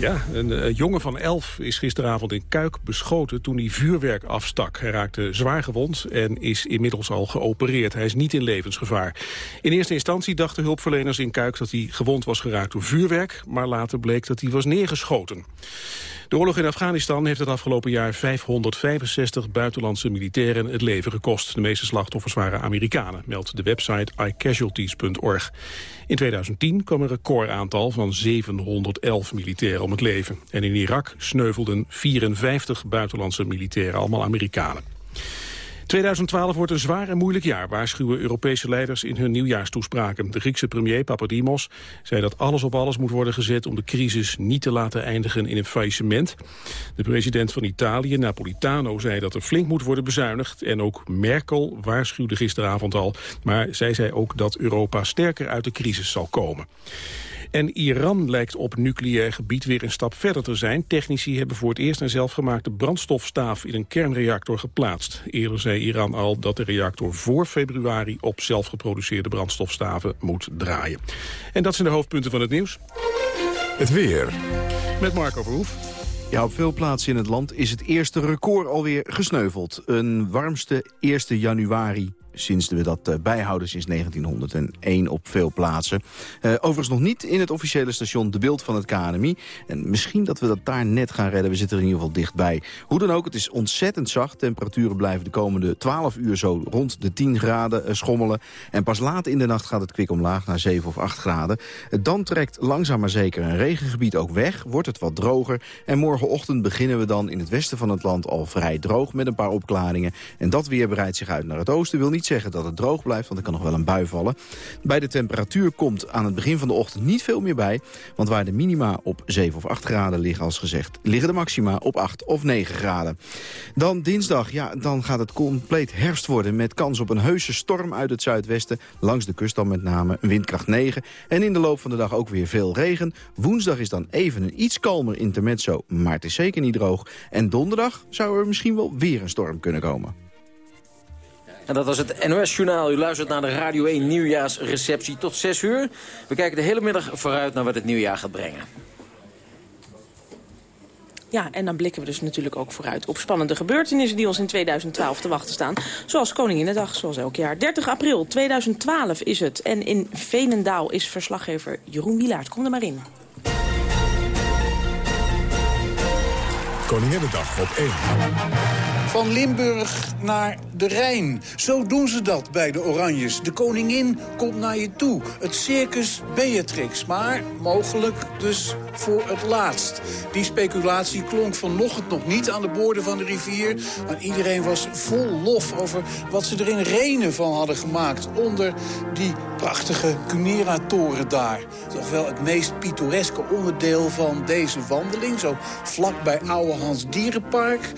Ja, een eh, jongen van elf is gisteravond in Kuik beschoten toen hij vuurwerk afstak. Hij raakte zwaar gewond en is inmiddels al geopereerd. Hij is niet in levensgevaar. In eerste instantie dachten hulpverleners in Kuik dat hij gewond was geraakt door vuurwerk, maar later bleek dat hij was neergeschoten. De oorlog in Afghanistan heeft het afgelopen jaar 565 buitenlandse militairen het leven gekost. De meeste slachtoffers waren Amerikanen, meldt de website iCasualties.org. In 2010 kwam een recordaantal van 711 militairen leven. En in Irak sneuvelden 54 buitenlandse militairen, allemaal Amerikanen. 2012 wordt een zwaar en moeilijk jaar, waarschuwen Europese leiders in hun nieuwjaarstoespraken. De Griekse premier Papadimos zei dat alles op alles moet worden gezet om de crisis niet te laten eindigen in een faillissement. De president van Italië, Napolitano, zei dat er flink moet worden bezuinigd. En ook Merkel waarschuwde gisteravond al, maar zij zei ook dat Europa sterker uit de crisis zal komen. En Iran lijkt op nucleair gebied weer een stap verder te zijn. Technici hebben voor het eerst een zelfgemaakte brandstofstaaf in een kernreactor geplaatst. Eerder zei Iran al dat de reactor voor februari op zelfgeproduceerde brandstofstaven moet draaien. En dat zijn de hoofdpunten van het nieuws. Het weer. Met Marco Verhoef. Ja, op veel plaatsen in het land is het eerste record alweer gesneuveld. Een warmste 1 januari sinds we dat eh, bijhouden sinds 1901 op veel plaatsen. Eh, overigens nog niet in het officiële station De Beeld van het KNMI. En misschien dat we dat daar net gaan redden. We zitten er in ieder geval dichtbij. Hoe dan ook, het is ontzettend zacht. Temperaturen blijven de komende 12 uur zo rond de 10 graden eh, schommelen. En pas laat in de nacht gaat het kwik omlaag naar 7 of 8 graden. Dan trekt langzaam maar zeker een regengebied ook weg. Wordt het wat droger. En morgenochtend beginnen we dan in het westen van het land al vrij droog met een paar opklaringen. En dat weer breidt zich uit naar het oosten. Wil niet zeggen dat het droog blijft, want er kan nog wel een bui vallen. Bij de temperatuur komt aan het begin van de ochtend niet veel meer bij. Want waar de minima op 7 of 8 graden liggen, als gezegd... liggen de maxima op 8 of 9 graden. Dan dinsdag, ja, dan gaat het compleet herfst worden... met kans op een heuse storm uit het zuidwesten. Langs de kust dan met name, windkracht 9. En in de loop van de dag ook weer veel regen. Woensdag is dan even een iets kalmer intermezzo, maar het is zeker niet droog. En donderdag zou er misschien wel weer een storm kunnen komen. En dat was het NOS-journaal. U luistert naar de Radio 1 nieuwjaarsreceptie tot 6 uur. We kijken de hele middag vooruit naar wat het nieuwjaar gaat brengen. Ja, en dan blikken we dus natuurlijk ook vooruit op spannende gebeurtenissen die ons in 2012 te wachten staan. Zoals Koninginnedag, zoals elk jaar. 30 april 2012 is het. En in Veenendaal is verslaggever Jeroen Wielaert. Kom er maar in. Koninginnedag op 1. Van Limburg naar de Rijn. Zo doen ze dat bij de Oranjes. De koningin komt naar je toe. Het circus Beatrix. Maar mogelijk dus voor het laatst. Die speculatie klonk vanochtend nog niet aan de boorden van de rivier. Maar iedereen was vol lof over wat ze er in Renen van hadden gemaakt. Onder die prachtige Cunera-toren daar. Toch wel het meest pittoreske onderdeel van deze wandeling. Zo vlak bij Oude Hans Dierenpark.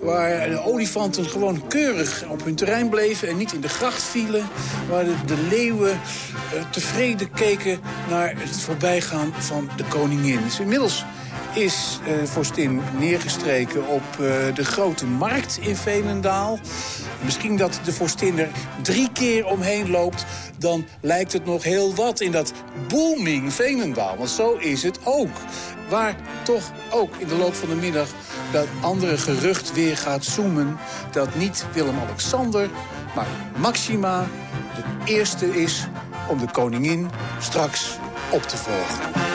Waar olifanten gewoon keurig op hun terrein bleven en niet in de gracht vielen. Waar de, leeuwen eh, tevreden keken naar het voorbijgaan van de koningin. Dus inmiddels is eh vorstin neergestreken op eh, de grote markt in Veenendaal. Misschien dat de vorstin er drie keer omheen loopt... dan lijkt het nog heel wat in dat booming Veenendaal. Want zo is het ook. Waar toch ook in de loop van de middag dat andere gerucht weer gaat zoomen... dat niet Willem-Alexander, maar Maxima de eerste is om de koningin straks op te volgen.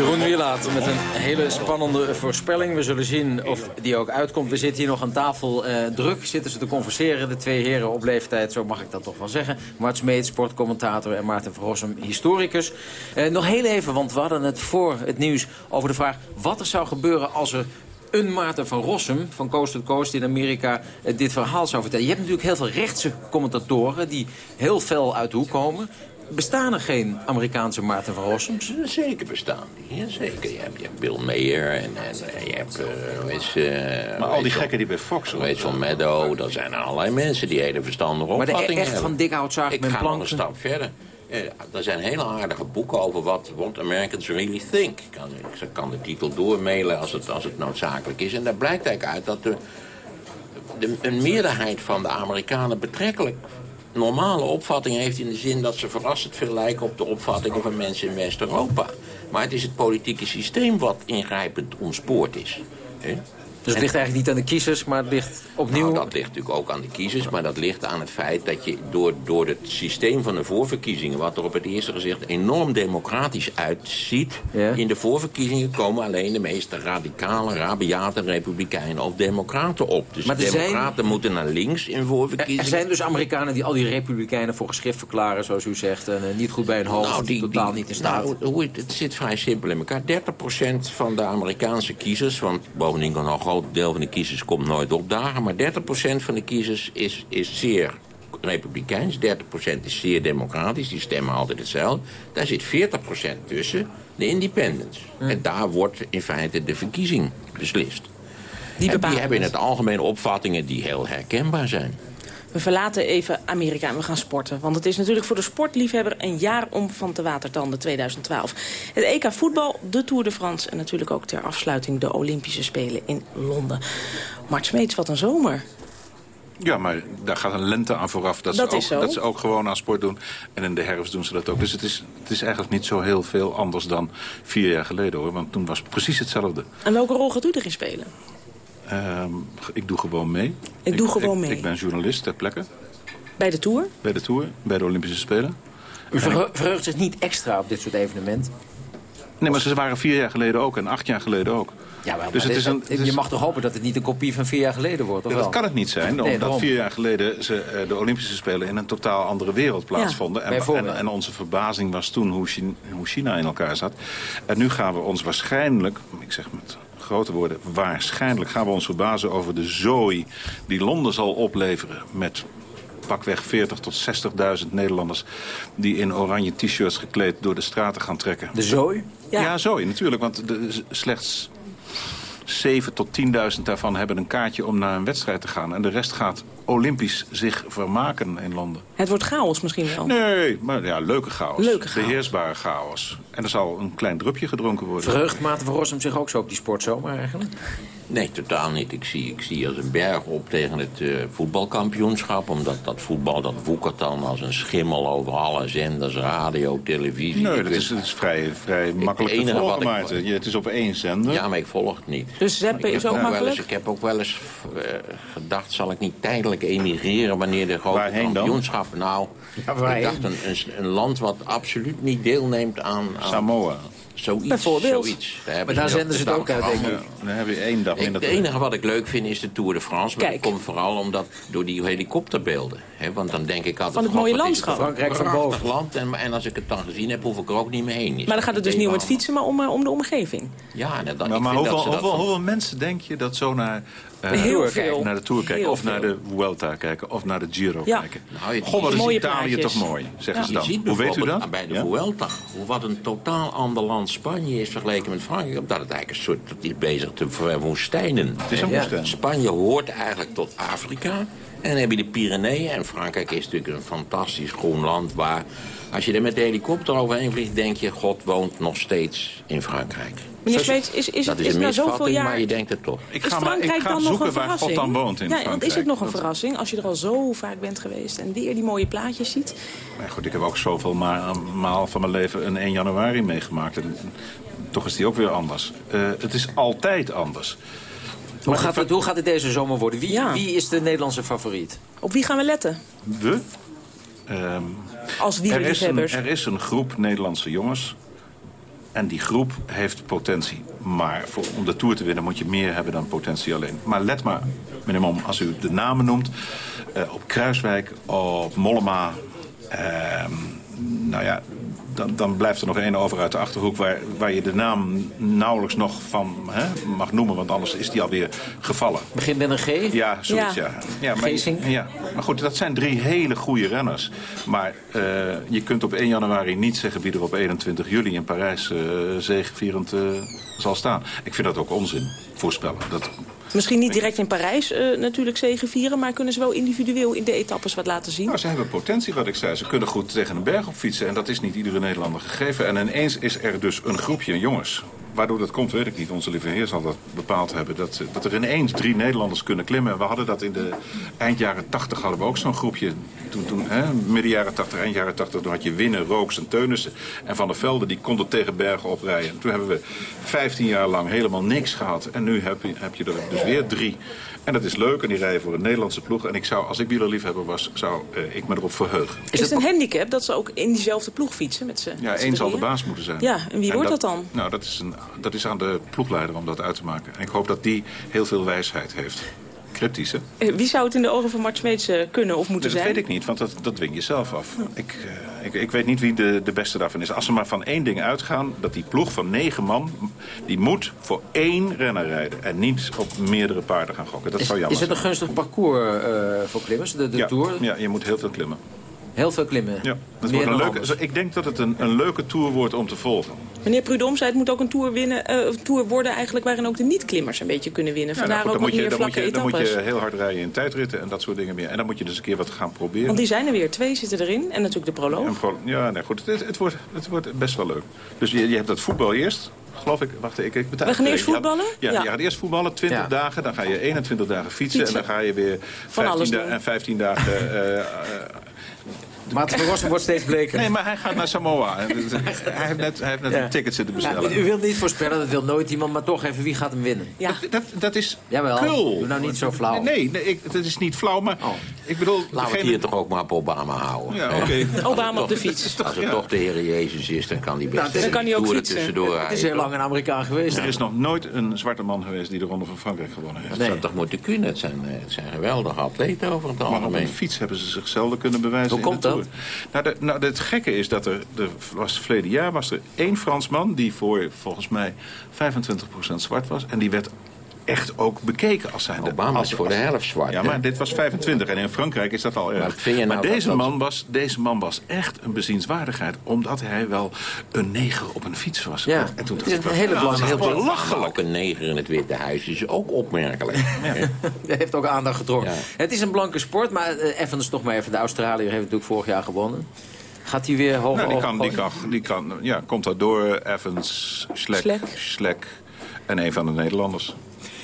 Jeroen Wielaert met een hele spannende voorspelling. We zullen zien of die ook uitkomt. We zitten hier nog aan tafel uh, druk. Zitten ze te converseren, de twee heren op leeftijd. Zo mag ik dat toch wel zeggen. Mart Smeet, sportcommentator en Maarten Verrossum, historicus. Uh, nog heel even, want we hadden het voor het nieuws over de vraag... wat er zou gebeuren als er een Maarten van Rossum van Coast to Coast in Amerika uh, dit verhaal zou vertellen. Je hebt natuurlijk heel veel rechtse commentatoren die heel fel uit de hoek komen. Bestaan er geen Amerikaanse Maarten van Rossums? Zeker bestaan die. zeker. Je hebt, je hebt Bill Mayer en, en je hebt... Uh, is, uh, maar al die gekken die bij Fox... Rachel Meadow, dat zijn allerlei mensen die hele verstandige maar opvattingen Maar echt hebben. van dikhout zaak Ik met ga nog planken? een stap verder. Uh, er zijn hele aardige boeken over wat what Americans really think. Ik kan, ik kan de titel doormailen als het, als het noodzakelijk is. En daar blijkt eigenlijk uit dat de, de, een meerderheid van de Amerikanen betrekkelijk normale opvatting heeft... in de zin dat ze verrassend veel lijken op de opvattingen van mensen in West-Europa. Maar het is het politieke systeem wat ingrijpend ontspoord is. He? Dus het ligt eigenlijk niet aan de kiezers, maar het ligt opnieuw... Nou, dat ligt natuurlijk ook aan de kiezers, maar dat ligt aan het feit dat je door, door het systeem van de voorverkiezingen... wat er op het eerste gezicht enorm democratisch uitziet... Ja. in de voorverkiezingen komen alleen de meest radicale, rabiate republikeinen of democraten op. Dus Maar de zijn- democraten moeten naar links in Er, voorverkiezingen. er zijn dus Amerikanen die al die republikeinen voor geschrift verklaren, zoals u zegt. En eh, niet goed bij hun hoofd, totaal niet in staat. Nou, hoe het, het zit vrij simpel in elkaar. 30% van de Amerikaanse kiezers... want bovendien kan al een groot deel van de kiezers komt nooit opdagen... maar 30% van de kiezers is, is zeer republikeins. 30% is zeer democratisch, die stemmen altijd hetzelfde. Daar zit 40% tussen, de independents. En daar wordt in feite de verkiezing beslist. Die en die hebben in het algemeen opvattingen die heel herkenbaar zijn. We verlaten even Amerika en we gaan sporten. Want het is natuurlijk voor de sportliefhebber een jaar om van te watertanden 2012. Het EK voetbal, de Tour de France... en natuurlijk ook ter afsluiting de Olympische Spelen in Londen. Mart Smeets, wat een zomer. Ja, maar daar gaat een lente aan vooraf. Dat, Dat ze, ook, dat ze ook gewoon aan sport doen. En in de herfst doen ze dat ook. Dus het is, het is eigenlijk niet zo heel veel anders dan vier jaar geleden hoor. Want toen was het precies hetzelfde. En welke rol gaat u erin spelen? Ehm, ik doe gewoon mee. Ik doe gewoon mee. Ik ben journalist ter plekke. Bij de Tour? Bij de Tour, bij de Olympische Spelen. U verhe- verheugt zich niet extra op dit soort evenementen? Nee, maar ze waren vier jaar geleden ook en acht jaar geleden ook. Ja, maar, Dus maar het is dit- een- het je mag toch hopen dat het niet een kopie van vier jaar geleden wordt, of Ja, wel? dat kan het niet zijn, omdat vier jaar geleden ze, eh, de Olympische Spelen in een totaal andere wereld plaatsvonden. en, en, en onze verbazing was toen hoe China, hoe China in elkaar zat. En nu gaan we ons waarschijnlijk, ik zeg met grote woorden, waarschijnlijk gaan we ons verbazen over de zooi die Londen zal opleveren met pakweg 40 tot 60.000 Nederlanders die in oranje t-shirts gekleed door de straten gaan trekken. De zooi? Ja, zooi natuurlijk, want de, slechts 7 tot 10.000 daarvan hebben een kaartje om naar een wedstrijd te gaan. En de rest gaat olympisch zich vermaken in Londen. Het wordt chaos misschien wel. Nee, maar ja, leuke chaos. Leuke chaos. Beheersbare chaos. En er zal een klein drupje gedronken worden. Verheugt Maarten van Rossum zich ook zo op die sportzomer eigenlijk? Nee, totaal niet. Ik zie, ik zie als een berg op tegen het eh, voetbalkampioenschap. Omdat dat voetbal, dat woekert dan als een schimmel over alle zenders, radio, televisie. Nee, Ik dat is, dat is vrij, vrij makkelijk te enige wat volgen, ik-. Je- Het is op één zender. Ja, maar ik volg het niet. Dus zappen Ik is heb ook makkelijk? eens, ik heb ook wel eens eh, gedacht, zal ik niet tijdelijk emigreren wanneer de grote Waarheen dan? kampioenschappen... Nou, Ja, ik dacht een, een, een land wat absoluut niet deelneemt aan... aan Samoa. Zoiets. Bijvoorbeeld. Zoiets. Daar Maar daar zenden ze het ook uit, denk ik. Ja, dan heb je één dag minder. het enige wat ik leuk vind is de Tour de France. Maar Kijk. dat komt vooral omdat, door die helikopterbeelden. Hè, want dan denk ik altijd... Van het mooie landschap. Frankrijk van boven. land. En, en als ik het dan gezien heb, hoef ik er ook niet meer heen. Is Maar dan gaat het dus niet om het fietsen, maar om, eh, om de omgeving. Ja, en dat, Maar, ik maar vind dat hoeveel, dat hoeveel, van- hoeveel mensen denk je dat zo naar, eh, Heel veel. kijken, naar de Tour kijken? Heel of naar de Vuelta kijken? Of naar de Giro Ja. kijken? Nou, je- Goh, wat is Italië plaatjes. toch mooi, zeggen Ja. ze Je dan. ziet Hoe weet u dat? bij de Ja? Vuelta, hoe wat een totaal ander land Spanje is vergeleken met Frankrijk. Omdat het eigenlijk een soort, dat is bezig te verwoestijnen. Het is een Ja. woestijn. Spanje hoort eigenlijk tot Afrika. En dan heb je de Pyreneeën. En Frankrijk is natuurlijk een fantastisch groen land waar... Als je er met de helikopter overheen vliegt, denk je... God woont nog steeds in Frankrijk. Meneer Smeets, is, is, dat het, is is een na zoveel misvatting, jaar... maar je denkt het toch. Ik ga, maar, ik Frankrijk ga dan nog zoeken een waar verrassing? God dan woont in ja, Frankrijk. want is het nog een Dat- verrassing als je er al zo vaak bent geweest... en weer die mooie plaatjes ziet? Maar goed, ik heb ook zoveel ma maal van mijn leven een 1 januari meegemaakt. En toch is die ook weer anders. Eh, het is altijd anders. Hoe gaat, het, hoe gaat het deze zomer worden? Wie, Ja. wie is de Nederlandse favoriet? Op wie gaan we letten? We? Ehm, Als er, is een, er is een groep Nederlandse jongens. En die groep heeft potentie. Maar voor, om de Tour te winnen moet je meer hebben dan potentie alleen. Maar let maar, meneer Mom, als u de namen noemt... eh, op Kruiswijk, op Mollema... ehm, nou ja, dan, dan blijft er nog één over uit de Achterhoek... waar, waar je de naam nauwelijks nog van hè, mag noemen... want anders is die alweer gevallen. Begint met een G? Ja, zoiets, ja. ja. maar, ja. maar goed, dat zijn drie hele goede renners. Maar eh, je kunt op 1 januari niet zeggen... wie er op 21 juli in Parijs eh zegevierend eh, zal staan. Ik vind dat ook onzin, voorspellen. Dat, Misschien niet direct in Parijs eh, natuurlijk zegevieren... maar kunnen ze wel individueel in de etappes wat laten zien? Nou, ze hebben potentie, wat ik zei. Ze kunnen goed tegen een berg op fietsen. En dat is niet iedere Nederlander gegeven. En ineens is er dus een groepje jongens. Waardoor dat komt, weet ik niet. Onze lieve heer zal dat bepaald hebben. Dat, dat er ineens drie Nederlanders kunnen klimmen. En we hadden dat in de eind jaren 80 hadden we ook zo'n groepje. Toen, toen hè, midden jaren 80, eind jaren 80, toen had je Winnen, Rooks en Teunissen. En Van der Velde, die konden tegen bergen oprijden. Toen hebben we 15 jaar lang helemaal niks gehad. En nu heb je, heb je er dus weer drie. En dat is leuk en die rijden voor een Nederlandse ploeg. En ik zou, als ik wielerliefhebber was, zou eh, ik me erop verheugen. Is het een handicap dat ze ook in diezelfde ploeg fietsen? Met z'n Ja, één zal de baas moeten zijn. Ja, en wie wordt dat dan? Nou, dat is, een, dat is aan de ploegleider om dat uit te maken. En ik hoop dat die heel veel wijsheid heeft. Cryptisch, hè? Eh, Wie zou het in de ogen van Mart Smeets eh, kunnen of moeten Dat zijn? weet ik niet, want dat, dat dwing je zelf af. Ik, ik, ik weet niet wie de, de beste daarvan is. Als ze maar van één ding uitgaan, dat die ploeg van negen man... die moet voor één renner rijden en niet op meerdere paarden gaan gokken. Dat Is, zou jammer is het een gunstig parcours eh, voor klimmers, de, de ja, Tour? ja, je moet heel veel klimmen. Heel veel klimmen? Ja, het wordt een leuke, ik denk dat het een, een leuke tour wordt om te volgen. Meneer Prudhomme zei het moet ook een tour, winnen, eh, tour worden eigenlijk waarin ook de niet-klimmers een beetje kunnen winnen. Ja, Vandaar nou goed, ook dan, wat moet je, meer dan, moet vlakke je, dan moet je heel hard rijden in tijdritten en dat soort dingen meer. En dan moet je dus een keer wat gaan proberen. Want die zijn er weer. Twee zitten erin. En natuurlijk de proloog. Pro- ja, nee, goed. Het, het, wordt, het wordt best wel leuk. Dus je, je hebt dat voetbal eerst. Geloof ik, wacht, ik, ik betaal. We gaan eerst voetballen? Ja, Ja. je gaat eerst voetballen, 20 Ja. dagen. Dan ga je 21 dagen fietsen. Fietsen. En dan ga je weer Van alles 15, da- doen. en 15 dagen... eh, eh, Maarten van Rossum wordt steeds bleker. nee, maar hij gaat naar Samoa. hij heeft net, hij heeft net Ja. een ticket zitten Ja, bestellen. u wilt niet voorspellen, dat wil nooit iemand, maar toch even wie gaat hem winnen? Ja. Dat, dat is Jawel, kul. doe nou niet zo flauw. Nee, nee ik, dat is niet flauw, maar Oh. ik bedoel... Laten we het hier toch ook maar op Obama houden. Ja. Obama op de Toch- fiets. Als het ja. toch de Heer Jezus is, dan kan hij best dan kan hij ook fietsen. tussendoor Het is heel lang een Amerikaan geweest. Er is nog nooit een zwarte man geweest die de Ronde van Frankrijk gewonnen heeft. Dat zou toch moeten kunnen. Het zijn, eh, het zijn geweldige atleten over het Maar op algemeen. een fiets hebben ze zich zelden kunnen bewijzen Hoe in komt dat? Nou, nou, het gekke is dat er, was verleden jaar was er één Fransman... die voor volgens mij 25% zwart was. En die werd echt ook bekeken als zijn Obama is voor de helft zwart, Ja, maar dit was 25 en in Frankrijk is dat al erg. vind je nou maar dat deze, dat- man was, deze man was echt een bezienswaardigheid... omdat hij wel een neger op een fiets was. Ja, en toen het dacht is ik, een hele nou, dat is heel belachelijk. een neger in het Witte Huis is ook opmerkelijk. Dat heeft ook aandacht getrokken. Ja. Het is een blanke sport, maar eh, Evans toch maar even. De Australiër heeft natuurlijk vorig jaar gewonnen. Gaat hij weer hoger Nou, die, kan, die, kan, die kan, ja, komt daardoor Evans, Schlek, Schlek. Schlek en een van de Nederlanders.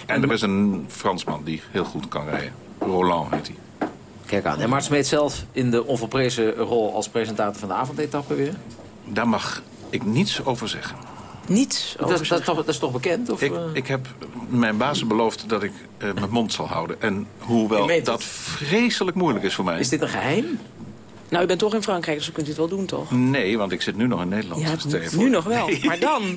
En er is een Fransman die heel goed kan rijden. Roland heet hij. Kijk aan. En Mart Smeet zelf in de onvolprezen rol als presentator van de avondetappe weer. Daar mag ik niets over zeggen. Niets Dat, over is- dat, is toch, dat is toch bekend? Of, Ik, eh? ik heb mijn bazen beloofd dat ik eh, mijn mond zal houden. En hoewel dat het. vreselijk moeilijk is voor mij... Is dit een geheim? Nou, u bent toch in Frankrijk, dus u kunt dit wel doen, toch? Nee, want ik zit nu nog in Nederland. Ja, voor. nu nog wel. Nee. Maar dan?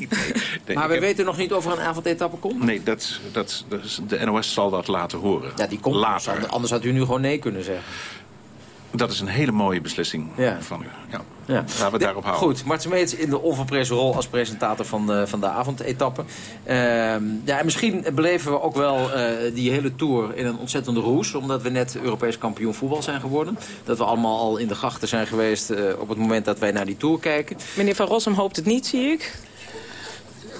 Nee, maar we heb- weten nog niet of er een avondetappe komt? Nee, dat, dat, de NOS zal dat laten horen. Ja, die komt later. Anders, anders had u nu gewoon nee kunnen zeggen. Dat is een hele mooie beslissing Ja. van u. Ja. Ja. Laten we het daarop houden. Goed, Mart Smeets in de onverprezen rol als presentator van de, van de avondetappe. Ehm, ja, en misschien beleven we ook wel eh, die hele tour in een ontzettende roes. Omdat we net Europees kampioen voetbal zijn geworden. Dat we allemaal al in de grachten zijn geweest eh, op het moment dat wij naar die tour kijken. Meneer Van Rossum hoopt het niet, zie ik.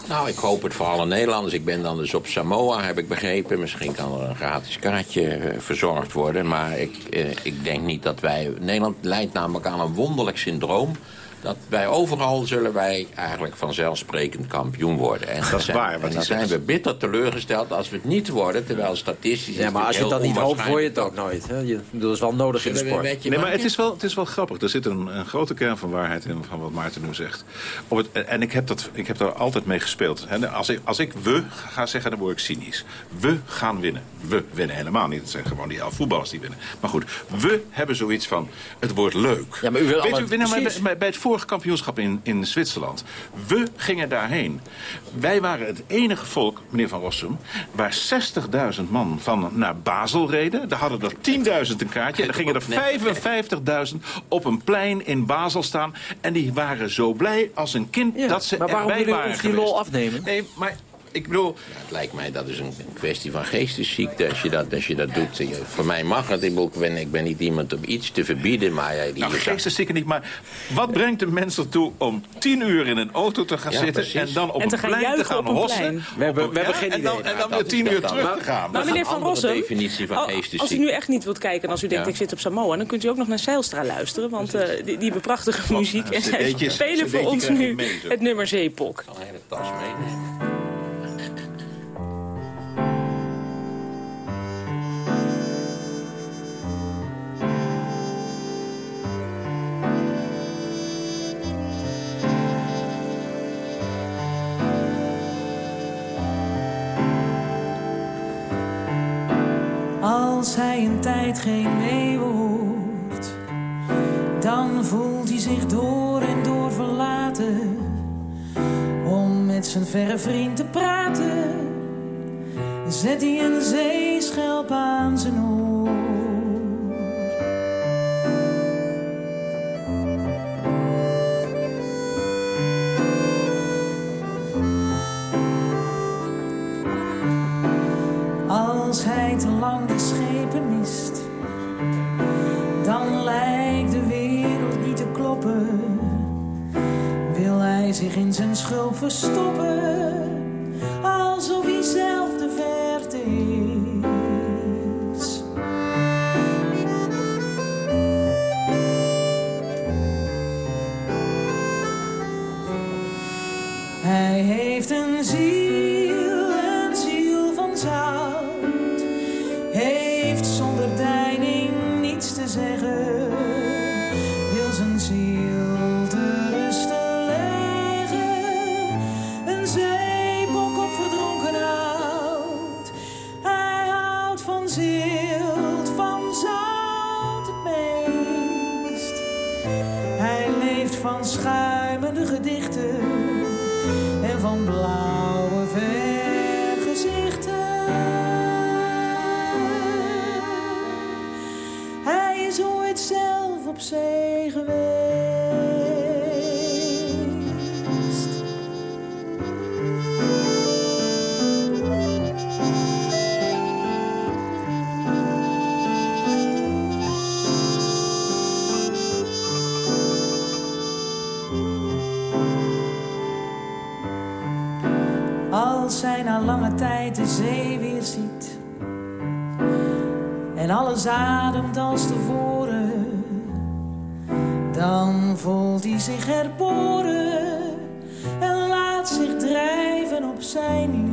Nou, ik hoop het voor alle Nederlanders. Ik ben dan dus op Samoa, heb ik begrepen. Misschien kan er een gratis kaartje eh, verzorgd worden. Maar ik, eh, ik denk niet dat wij... Nederland leidt namelijk aan een wonderlijk syndroom... dat wij overal zullen wij eigenlijk vanzelfsprekend kampioen worden. En Dat is zijn- waar, En dan zijn we bitter teleurgesteld als we het niet worden... terwijl statistisch... Ja, is maar als je het dan niet hoopt, hoor je het ook nooit. Hè? Je, dat is wel nodig in de sport. Nee, maar het is, wel, het is wel grappig. Er zit een, een grote kern van waarheid in van wat Maarten nu zegt. Op het, en ik heb, dat, ik heb daar altijd mee gespeeld. Hè, Als ik, als ik we ga zeggen, dan word ik cynisch. We gaan winnen. We winnen helemaal niet. Het zijn gewoon die elf voetballers die winnen. Maar goed, we hebben zoiets van, het wordt leuk. Ja, maar u wil Weet u, nou, bij, bij het vorige kampioenschap in, in Zwitserland. We gingen daarheen. Wij waren het enige volk, meneer Van Rossum... waar 60.000 man van naar Basel reden. Daar hadden er 10.000 een kaartje. En dan gingen er 55.000 op een plein in Basel staan. En die waren zo blij als een kind dat ze maar waarom erbij willen waren ons die geweest. lol afnemen? Nee, maar ik bedoel... het lijkt mij dat is een een kwestie van geestesziekte als je dat, als je dat doet. Je- Voor mij mag het. Ik, ben, ik ben niet iemand om iets te verbieden, maar... Ja, die, Nou, geesteszieke niet, maar wat brengt de mensen ertoe om tien uur in een auto te gaan Ja, zitten... precies. en dan op En te een gaan plein te gaan op een hossen? We hebben- we Ja, hebben geen en dan, idee. En dan weer tien uur dan. terug Maar- te gaan. Maar is meneer een Van Rossum, definitie van al- geestesziek. als u nu echt niet wilt kijken en als u denkt Ja. ik zit op Samoa... dan kunt u ook nog naar Zijlstra luisteren, want eh, die, die hebben prachtige muziek. En zij spelen voor ons nu het nummer Zeepok. Ik kan een hele tas meenemen. Als hij een tijd geen mee hoort, dan voelt hij zich door en door verlaten. Om met zijn verre vriend te praten, zet hij een zeeschelp aan zijn oor. Zich in zijn schulp verstoppen, lange tijd de zee weer ziet. En alles ademt als tevoren, dan voelt hij zich herboren en laat zich drijven op zijn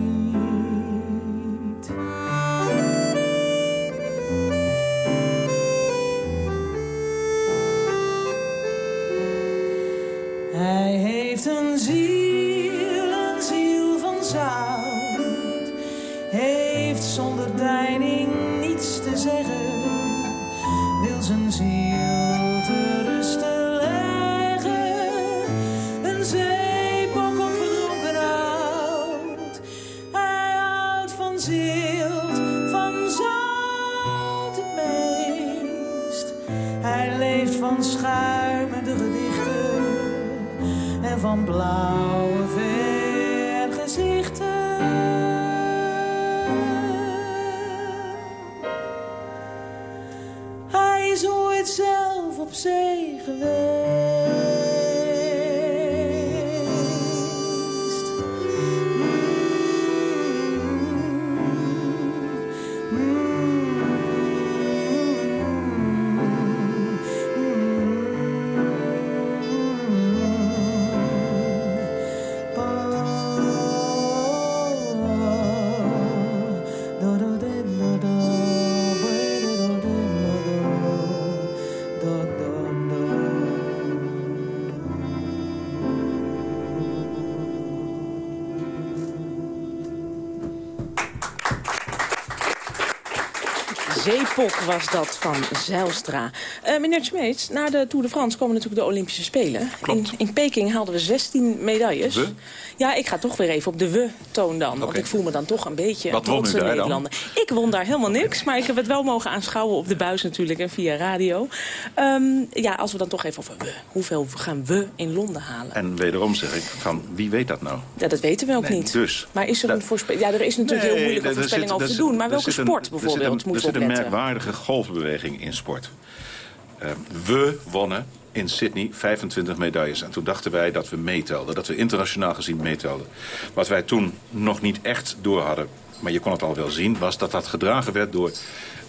Zeepok was dat van Zijlstra. Uh, meneer Smeets, na de Tour de France komen natuurlijk de Olympische Spelen. In, in, Peking haalden we 16 medailles. We? Ja, ik ga toch weer even op de we-toon dan. Want ik voel me dan toch een beetje Wat won Nederlander. Ik won daar helemaal niks, maar ik heb het wel mogen aanschouwen op de buis natuurlijk en via radio. Um, ja, als we dan toch even over we. Hoeveel gaan we in Londen halen? En wederom zeg ik, van wie weet dat nou? Ja, dat weten we ook nee, niet. Dus. Maar is er een voorspelling? Ja, er is natuurlijk heel moeilijk een voorspelling over te doen. Maar welke sport bijvoorbeeld moeten we Er zit een merkwaardige golfbeweging in sport. Uh, we wonnen in Sydney 25 medailles. En toen dachten wij dat we meetelden, dat we internationaal gezien meetelden. Wat wij toen nog niet echt door hadden, maar je kon het al wel zien... was dat dat gedragen werd door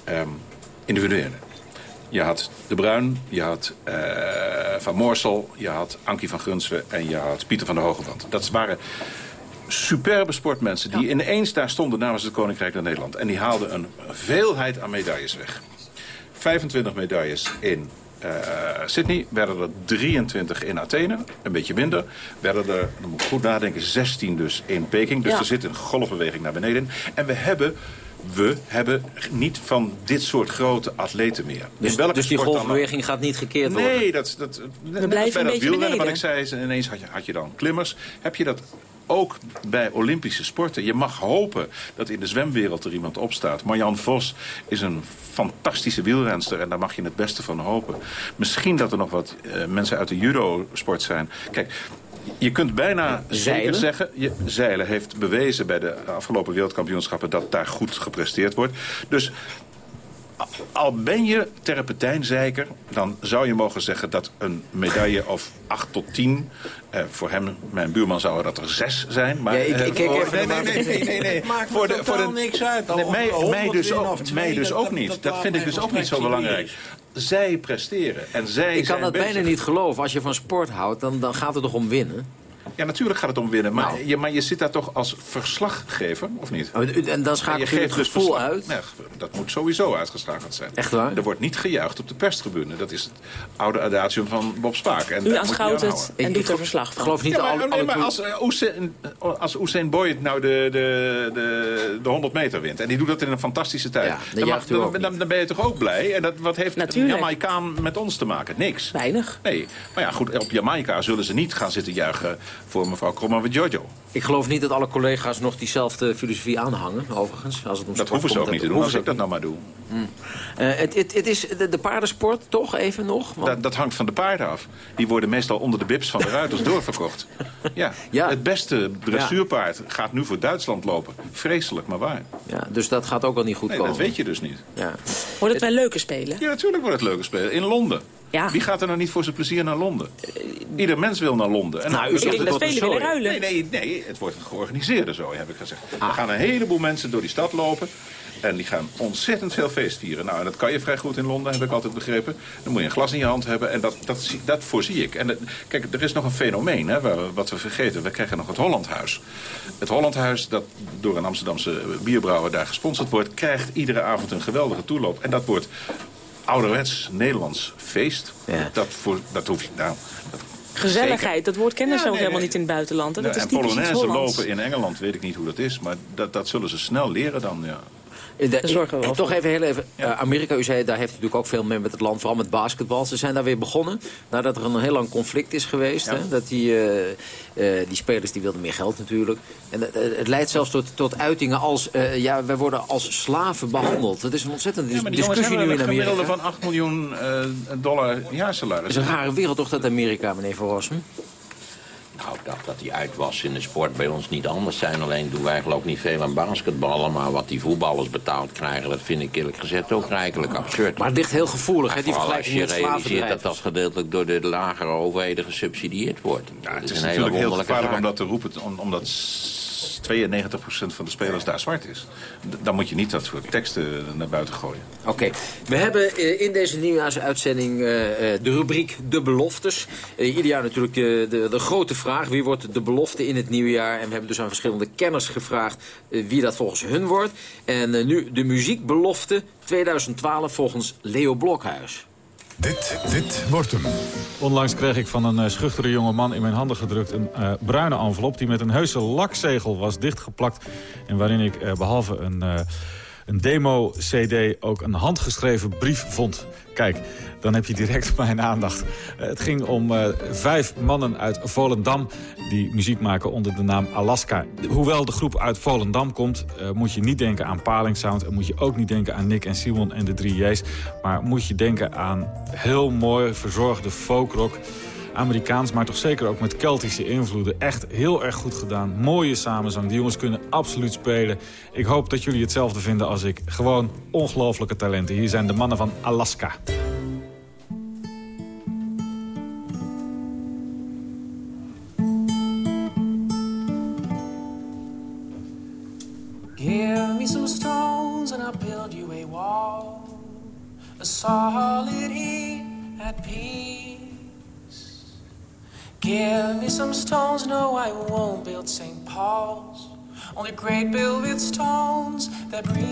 um, individuelen. Je had De Bruin, je had uh, Van Moorsel, je had Ankie van Grunsven... en je had Pieter van der Hogeband. Dat waren superbe sportmensen die ja. ineens daar stonden namens het Koninkrijk van Nederland. En die haalden een veelheid aan medailles weg. 25 medailles in uh, Sydney, werden er 23 in Athene, een beetje minder. Werden er, dan moet ik goed nadenken, 16 dus in Peking. Dus ja. er zit een golfbeweging naar beneden. En we hebben we hebben niet van dit soort grote atleten meer. Dus, dus die golfbeweging gaat niet gekeerd worden? Nee, dat, dat, we blijven bij dat wielrennen wat ik zei, is, ineens had je, had je dan klimmers. Heb je dat ook bij Olympische sporten. Je mag hopen dat in de zwemwereld er iemand opstaat. Marjan Vos is een fantastische wielrenster en daar mag je het beste van hopen. Misschien dat er nog wat uh, mensen uit de judo-sport zijn. Kijk, je kunt bijna zeilen. zeker zeggen... Je, zeilen heeft bewezen bij de afgelopen wereldkampioenschappen... dat daar goed gepresteerd wordt. Dus al ben je terpentijnzeiker, dan zou je mogen zeggen dat een medaille of 8 tot 10... Uh, voor hem, mijn buurman, zouden dat er 6 zijn. Maar, ja, ik, ik kijk even nee, nee, nee, nee, nee. Maakt voor de, voor de, niks uit. Nee, mij, mij dus ook, mij dus ook niet. Dat, dat vind ik dus ook niet zo belangrijk. Zij presteren. En zij ik kan zijn dat bezig. bijna niet geloven. Als je van sport houdt, dan, dan gaat het toch om winnen? Ja, natuurlijk gaat het om winnen. Maar, Nou. je, maar je zit daar toch als verslaggever, of niet? En dan schakelt je je het geeft dus gevoel uit. Nee, dat moet sowieso uitgeschakeld zijn. Echt waar? Er wordt niet gejuicht op de perstribune. Dat is het oude adagium van Bob Spaak. En U daar moet je aanschouwt aan het en doet er verslag van. geloof niet Ja, maar, alle, nee, alle maar als, uh, Usain, als Usain Boyd nou de, de, de, de 100 meter wint... en die doet dat in een fantastische tijd... Ja, dan ben je toch ook blij? En dat, wat heeft Natuurlijk. een Jamaicaan met ons te maken? Niks. Weinig. Nee, maar ja, goed, op Jamaica zullen ze niet gaan zitten juichen... voor mevrouw Krommer Jojo. Ik geloof niet dat alle collega's nog diezelfde filosofie aanhangen, overigens. Als het om Dat sport hoeven ze komt, ook niet te doen, als ik dat nou maar doe. Eh, het, het, het is de, de paardensport, toch? Even nog? Want- Dat, dat hangt van de paarden af. Die worden meestal onder de bips van de ruiters doorverkocht. Ja. Ja. Het beste dressuurpaard gaat nu voor Duitsland lopen. Vreselijk, maar waar. ja, dus dat gaat ook wel niet goed Nee, komen. dat weet je dus niet. Ja. Wordt het wel leuke spelen? Ja, natuurlijk wordt het leuke spelen. In Londen. Ja. Wie gaat er nou niet voor zijn plezier naar Londen? Ieder mens wil naar Londen. En Nou, u Ik zegt dat velen een willen zooi. ruilen. Nee, nee, nee, het wordt een georganiseerde zo, heb ik gezegd. Ah. Er gaan een heleboel mensen door die stad lopen. En die gaan ontzettend veel feest vieren. Nou, en dat kan je vrij goed in Londen, heb ik altijd begrepen. Dan moet je een glas in je hand hebben en dat, dat, dat voorzie ik. En dat- kijk, er is nog een fenomeen, hè, wat we vergeten. We krijgen nog het Hollandhuis. Het Hollandhuis, dat door een Amsterdamse bierbrouwer daar gesponsord wordt... krijgt iedere avond een geweldige toeloop. En dat wordt ouderwets Nederlands feest. Ja. Dat, voor, dat hoef je... Nou, dat Gezelligheid, dat woord kennen Ja, ze ook nee, helemaal nee. niet in het buitenland. hè? Dat Ja, is en Polonaise lopen in Engeland, weet ik niet hoe dat is. Maar dat, dat zullen ze snel leren dan, ja. Eh, de- Daar zorgen we wel Toch even heel even. Ja. eh, Amerika, u zei, daar heeft natuurlijk ook veel mee met het land, vooral met basketbal. Ze zijn daar weer begonnen, nadat er een heel lang conflict is geweest. Ja. Hè? Dat die, eh, eh, die spelers die wilden meer geld natuurlijk. En het, het leidt zelfs tot, tot uitingen als, eh, ja, wij worden als slaven behandeld. Dat is een ontzettende Ja, discussie nu in Amerika. gemiddelde van 8 miljoen eh, dollar jaarsalaris. Het is een rare wereld toch, dat Amerika, meneer Van Rossum? Nou, ik dacht dat die uitwas in de sport bij ons niet anders zijn. Alleen doen wij eigenlijk ook niet veel aan basketballen. Maar wat die voetballers betaald krijgen, dat vind ik eerlijk gezegd ook rijkelijk absurd. Maar het ligt heel gevoelig, hè, die Vooral als vergelijking je realiseert dat dat gedeeltelijk door de lagere overheden gesubsidieerd wordt. Ja, het is is een hele natuurlijk heel gevaarlijk om dat te roepen, om- omdat s- 92% van de spelers daar zwart is. Dan moet je niet dat soort teksten naar buiten gooien. Oké, we hebben eh, in deze nieuwjaarsuitzending eh, eh, de rubriek De Beloftes. Ieder jaar natuurlijk de, de, de grote vraag, wie wordt de belofte in het nieuwjaar? En we hebben dus aan verschillende kenners gevraagd wie dat volgens hun wordt. En nu de muziekbelofte 2012 volgens Leo Blokhuis. Dit, dit wordt hem. Onlangs kreeg ik van een eh, schuchtere jonge man in mijn handen gedrukt... een eh, bruine envelop die met een heuse lakzegel was dichtgeplakt... en waarin ik eh, behalve een, een demo-cd ook een handgeschreven brief vond. Kijk, dan heb je direct mijn aandacht. Eh, het ging om uh, vijf mannen uit Volendam die muziek maken onder de naam Alaska. Hoewel de groep uit Volendam komt, uh, moet je niet denken aan Paling Sound... en moet je ook niet denken aan Nick en Simon en de drie J's... maar moet je denken aan heel mooi verzorgde folkrock... Amerikaans, maar toch zeker ook met Keltische invloeden. Echt heel erg goed gedaan. Mooie samenzang. Die jongens kunnen absoluut spelen. Ik hoop dat jullie hetzelfde vinden als ik. Gewoon ongelofelijke talenten. Hier zijn de mannen van Alaska. Give me some stones, no, I won't build St. Paul's. Only great velvet stones that breathe.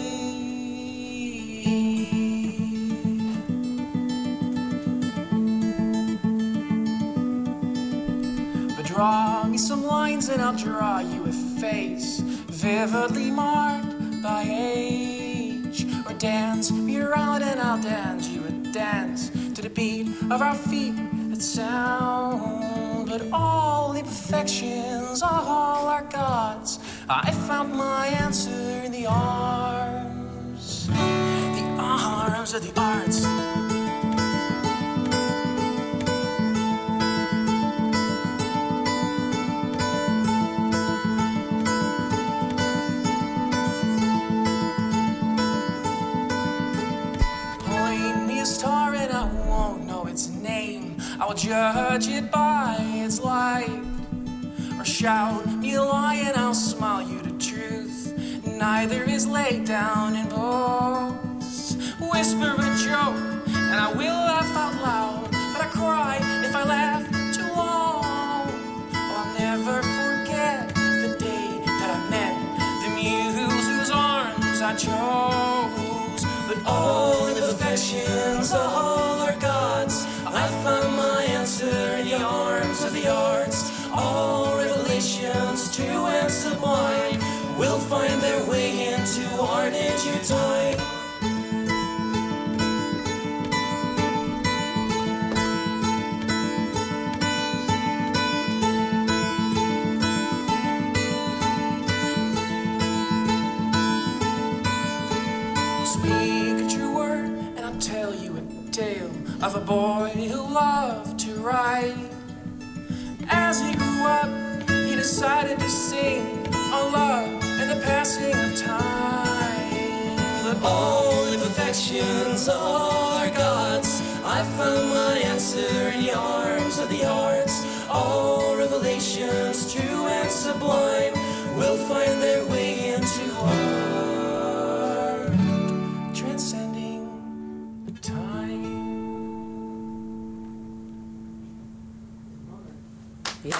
But draw me some lines and I'll draw you a face vividly marked by age. Or dance me around and I'll dance you a dance to the beat of our feet that sound. But all imperfections, are all our gods, I found my answer in the arms, the arms of the arts. Judge it by its light. Or shout me a lie and I'll smile you the truth. Neither is laid down in books. Whisper a joke and I will laugh out loud. But I cry if I laugh too long. Oh, I'll never forget the day that I met the muse whose arms I chose. But all imperfections, all are gods. Of. All revelations, true and sublime, will find their way into our due time. Speak true word, and I'll tell you a tale of a boy all are gods. I found my answer in the arms of the arts. All revelations, true and sublime, will find their way into art, transcending time. Ja.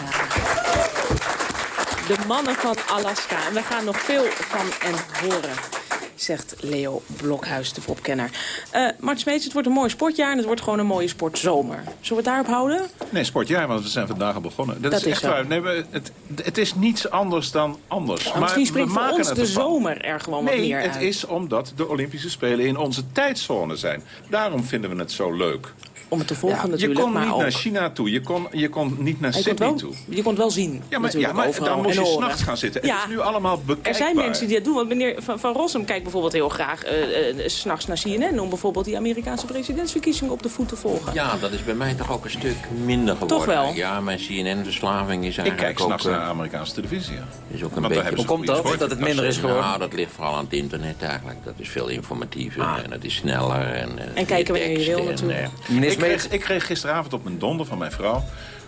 De mannen van Alaska. En we gaan nog veel van en horen. Zegt Leo Blokhuis, de popkenner. Eh Mart Smeets, het wordt een mooi sportjaar en het wordt gewoon een mooie sportzomer. Zullen we het daarop houden? Nee, sportjaar, want we zijn vandaag al begonnen. Dat, Dat is echt zo. waar. Nee, we- het, het is niets anders dan anders. Maar misschien springt voor ons het de zomer er gewoon wat Nee, meer het uit. is omdat de Olympische Spelen in onze tijdzone zijn. Daarom vinden we het zo leuk. Om het te volgen je natuurlijk, kon maar niet ook... naar China toe, je kon, je kon niet naar Sydney wel, toe. je kon het wel zien, Ja, maar, natuurlijk, ja, maar dan moest je s'nachts gaan zitten. Ja. Het is nu allemaal bekijkbaar. Er zijn mensen die dat doen. Want meneer Van, van Rossum kijkt bijvoorbeeld heel graag eh eh, s'nachts naar CNN... om bijvoorbeeld die Amerikaanse presidentsverkiezingen op de voet te volgen. Ja, dat is bij mij toch ook een stuk minder geworden. Toch wel? Ja, mijn CNN-verslaving is Ik eigenlijk kijk ook... s'nachts eh, naar Amerikaanse televisie. is ook een Want daar beetje... hebben ze goede sport. Nou, dat ligt vooral aan het internet eigenlijk. Dat is veel informatiever en het is sneller. En, En kijken wanneer je wil natuurlijk. Ik kreeg, ik kreeg gisteravond op mijn donder van mijn vrouw.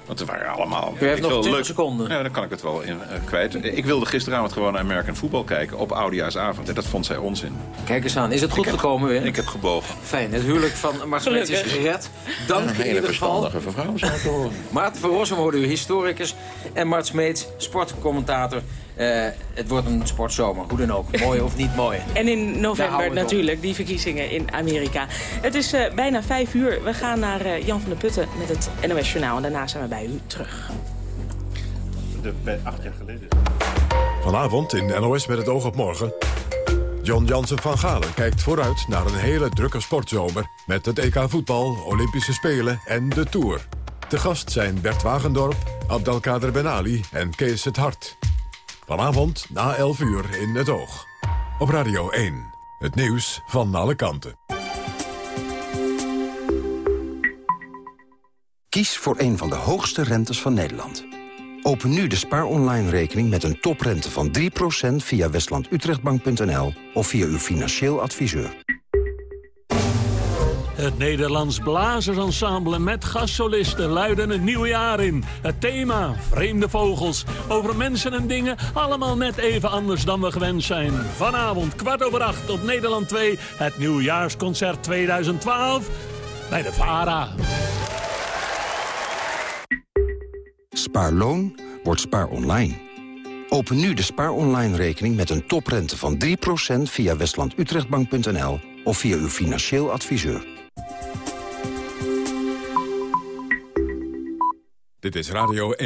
Want er waren allemaal... U heeft nog wil 20 seconden. Ja, dan kan ik het wel in, eh, kwijt. Ik wilde gisteravond gewoon naar American voetbal kijken op Oudejaarsavond. En dat vond zij onzin. Kijk eens aan, is het goed Ik heb- gekomen weer? Ik heb gebogen. Fijn, het huwelijk van Mart Smeets is gered. Dank een in hele ieder geval. verstandige vrouw, zou ik horen. Maarten van Rossum hoorde u, historicus. En Mart Smeets, sportcommentator. Eh, het wordt een sportzomer, hoe dan ook. Mooi of niet mooi. En in november natuurlijk, die verkiezingen in Amerika. Het is eh, bijna vijf uur. We gaan naar eh, Jan van der Putten met het NOS Journaal. En daarna zijn we bij u terug. De, acht jaar geleden. Vanavond in NOS met het oog op morgen. John Jansen van Galen kijkt vooruit naar een hele drukke sportzomer... met het EK voetbal, Olympische Spelen en de Tour. De gast zijn Bert Wagendorp, Abdelkader Ben Ali en Kees het Hart. Vanavond na 11 uur in het oog. Op Radio 1. Het nieuws van alle kanten. Kies voor een van de hoogste rentes van Nederland. Open nu de Spaar Online rekening met een toprente van 3% via westlandutrechtbank.nl of via uw financieel adviseur. Het Nederlands Blazersensemble met gastsolisten luiden het nieuwe jaar in. Het thema, vreemde vogels, over mensen en dingen, allemaal net even anders dan we gewend zijn. Vanavond, kwart over acht op Nederland 2, het nieuwjaarsconcert 2012 bij de VARA. Spaarloon wordt spaar online. Open nu de spaar online rekening met een toprente van 3% via westlandutrechtbank.nl of via uw financieel adviseur. Dit is Radio 1.